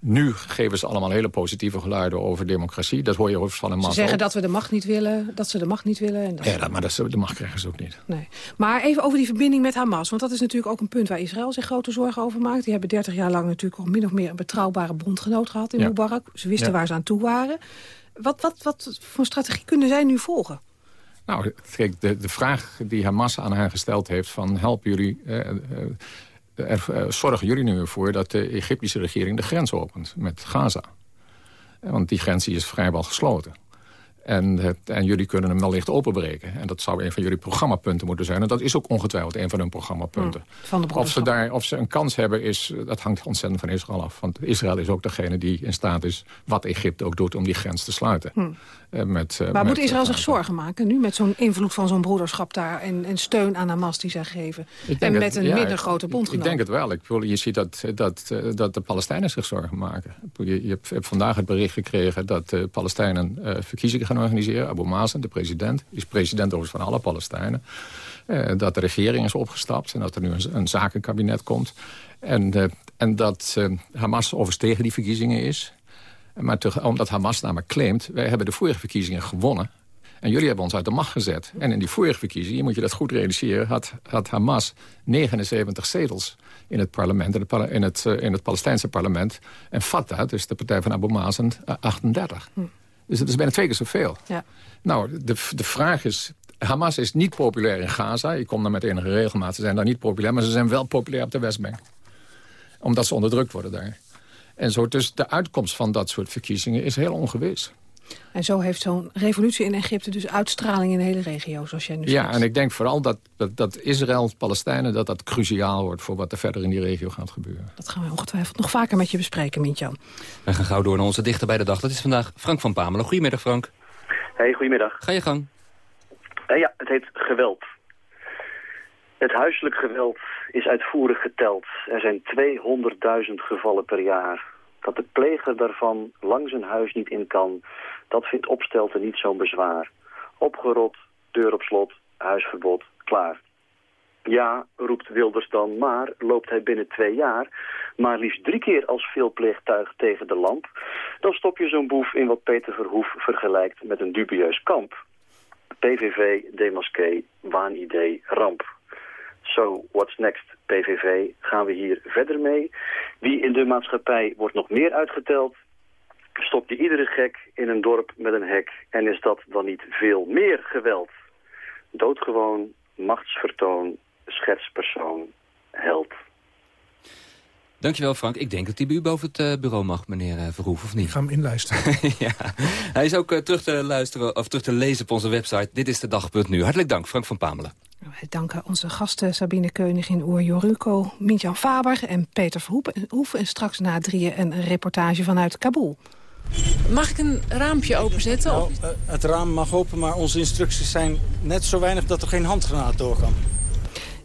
Nu geven ze allemaal hele positieve geluiden over democratie. Dat hoor je overigens van een Ze zeggen ook. dat we de macht niet willen, dat ze de macht niet willen. En dat Ja, dat- maar dat, de macht krijgen ze ook niet. Nee. Maar even over die verbinding met Hamas. Want dat is natuurlijk ook een punt waar Israël zich grote zorgen over maakt. Die hebben 30 jaar lang natuurlijk al min of meer een betrouwbare bondgenoot gehad in Ja. Mubarak. Ze wisten Ja. waar ze aan toe waren. Wat, wat, wat voor strategie kunnen zij nu volgen? Nou, kijk, de, de vraag die Hamas aan hen gesteld heeft... van helpen jullie, eh, eh, er, eh, zorgen jullie nu ervoor... dat de Egyptische regering de grens opent met Gaza? Eh, Want die grens is vrijwel gesloten. En, het- en jullie kunnen hem wellicht openbreken. En dat zou een van jullie programmapunten moeten zijn. En dat is ook ongetwijfeld een van hun programmapunten. Van de Of ze, daar, of ze een kans hebben, is, dat hangt ontzettend van Israël af. Want Israël is ook degene die in staat is, wat Egypte ook doet... om die grens te sluiten. Hm. Eh, met, eh, Maar met moet Israël zich Gaza. zorgen maken nu met zo'n invloed van zo'n broederschap daar... en, en steun aan Hamas die zij geven? En met het- een ja, minder ik- grote bondgenoot? Ik denk het wel. Ik bedoel, je ziet dat, dat, eh, dat de Palestijnen zich zorgen maken. Je, je hebt, vandaag het bericht gekregen dat de Palestijnen eh, verkiezingen gaan organiseren. Abu Mazen, de president, is president overigens van alle Palestijnen. Eh, dat de regering is opgestapt en dat er nu een, een zakenkabinet komt. En, eh, en dat eh, Hamas overigens tegen die verkiezingen is. Maar omdat Hamas namelijk claimt... wij hebben de vorige verkiezingen gewonnen... en jullie hebben ons uit de macht gezet. En in die vorige verkiezingen, moet je dat goed realiseren... had, had Hamas 79 zetels in het parlement, in het, in het, in het Palestijnse parlement. En Fatah, dus de partij van Abu Mazen, eh, 38. Dus dat is bijna twee keer zoveel. Ja. Nou, de, de vraag is... Hamas is niet populair in Gaza. Ik kom daar met enige regelmaat. Ze zijn daar niet populair, maar ze zijn wel populair op de Westbank. Omdat ze onderdrukt worden daar. En zo, dus de uitkomst van dat soort verkiezingen is heel ongewis. En zo heeft zo'n revolutie in Egypte dus uitstraling in de hele regio, zoals jij nu Ja, zegt. en ik denk vooral dat, dat, dat Israël, Palestijnen... dat dat cruciaal wordt voor wat er verder in die regio gaat gebeuren. Dat gaan we ongetwijfeld nog vaker met je bespreken, Mintjan. We gaan gauw door naar onze dichter bij de dag. Dat is vandaag Frank van Pamelen. Goedemiddag Frank. Hey, goedemiddag. Ga je gang. Eh, ja, het heet geweld. Het huiselijk geweld is uitvoerig geteld. Er zijn 200.000 gevallen per jaar. Dat de pleger daarvan lang zijn huis niet in kan, dat vindt opstelten niet zo'n bezwaar. Opgerot, deur op slot, huisverbod, klaar. Ja, roept Wilders dan, maar loopt hij binnen twee jaar... maar liefst drie keer als veelpleegtuig tegen de lamp... dan stop je zo'n boef in wat Peter Verhoef vergelijkt met een dubieus kamp. PVV, demasqué, waanidee, ramp. So, what's next, PVV? Gaan we hier verder mee? Wie in de maatschappij wordt nog meer uitgeteld? Stop je iedere gek in een dorp met een hek? En is dat dan niet veel meer geweld? Doodgewoon, machtsvertoon, schetspersoon, held. Dankjewel Frank. Ik denk dat hij bij u boven het eh, bureau mag, meneer eh, Verhoef, of niet? Ik ga hem inlijsten. (laughs) ja. Hij is ook eh, terug te luisteren of terug te lezen op onze website. Dit is de dag.nu. Hartelijk dank, Frank van Pamelen. Wij danken onze gasten Sabine Keunig in Oer Joruco, Mintjan Faber en Peter Verhoef. En straks na drieën een reportage vanuit Kabul. Mag ik een raampje openzetten? Nou, eh, het raam mag open, maar onze instructies zijn net zo weinig dat er geen handgranaat door kan.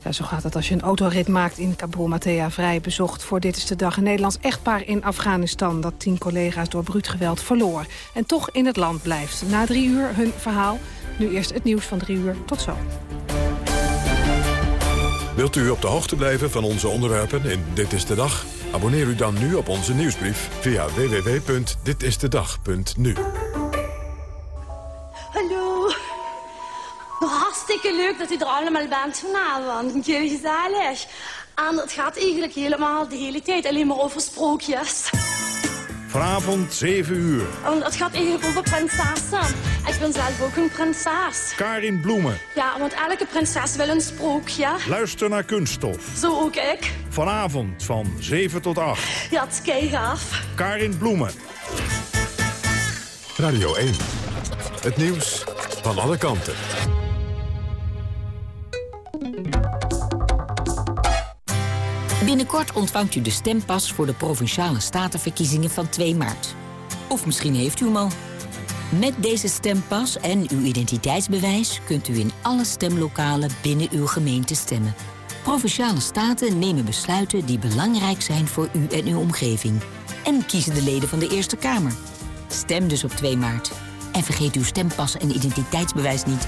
Ja, zo gaat het als je een autorit maakt in Kabul. Mathea Vrij bezocht voor Dit is de Dag een Nederlands echtpaar in Afghanistan... dat tien collega's door bruut geweld verloor. En toch in het land blijft. Na drie uur hun verhaal. Nu eerst het nieuws van drie uur. Tot zo. Wilt u op de hoogte blijven van onze onderwerpen in Dit is de Dag? Abonneer u dan nu op onze nieuwsbrief via www.ditistedag.nu. Hallo. Hartstikke leuk dat u er allemaal bent vanavond. Heel gezellig. En het gaat eigenlijk helemaal de hele tijd alleen maar over sprookjes. Vanavond 7 uur. En het gaat eigenlijk over prinsessen. Ik ben zelf ook een prinses. Karin Bloemen. Ja, want elke prinses wil een sprookje. Luister naar Kunststof. Zo ook ik. Vanavond van 7 tot 8. Ja, het is keigaaf. Karin Bloemen. Radio 1. Het nieuws van alle kanten. Binnenkort ontvangt u de stempas voor de Provinciale Statenverkiezingen van 2 maart. Of misschien heeft u hem al. Met deze stempas en uw identiteitsbewijs kunt u in alle stemlokalen binnen uw gemeente stemmen. Provinciale staten nemen besluiten die belangrijk zijn voor u en uw omgeving. En kiezen de leden van de Eerste Kamer. Stem dus op 2 maart. En vergeet uw stempas en identiteitsbewijs niet.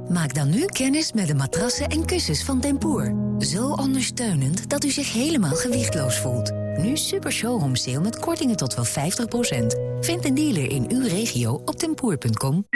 Maak dan nu kennis met de matrassen en kussens van Tempoor. Zo ondersteunend dat u zich helemaal gewichtloos voelt. Nu super showroom sale met kortingen tot wel 50%. Vind een dealer in uw regio op tempoor.com.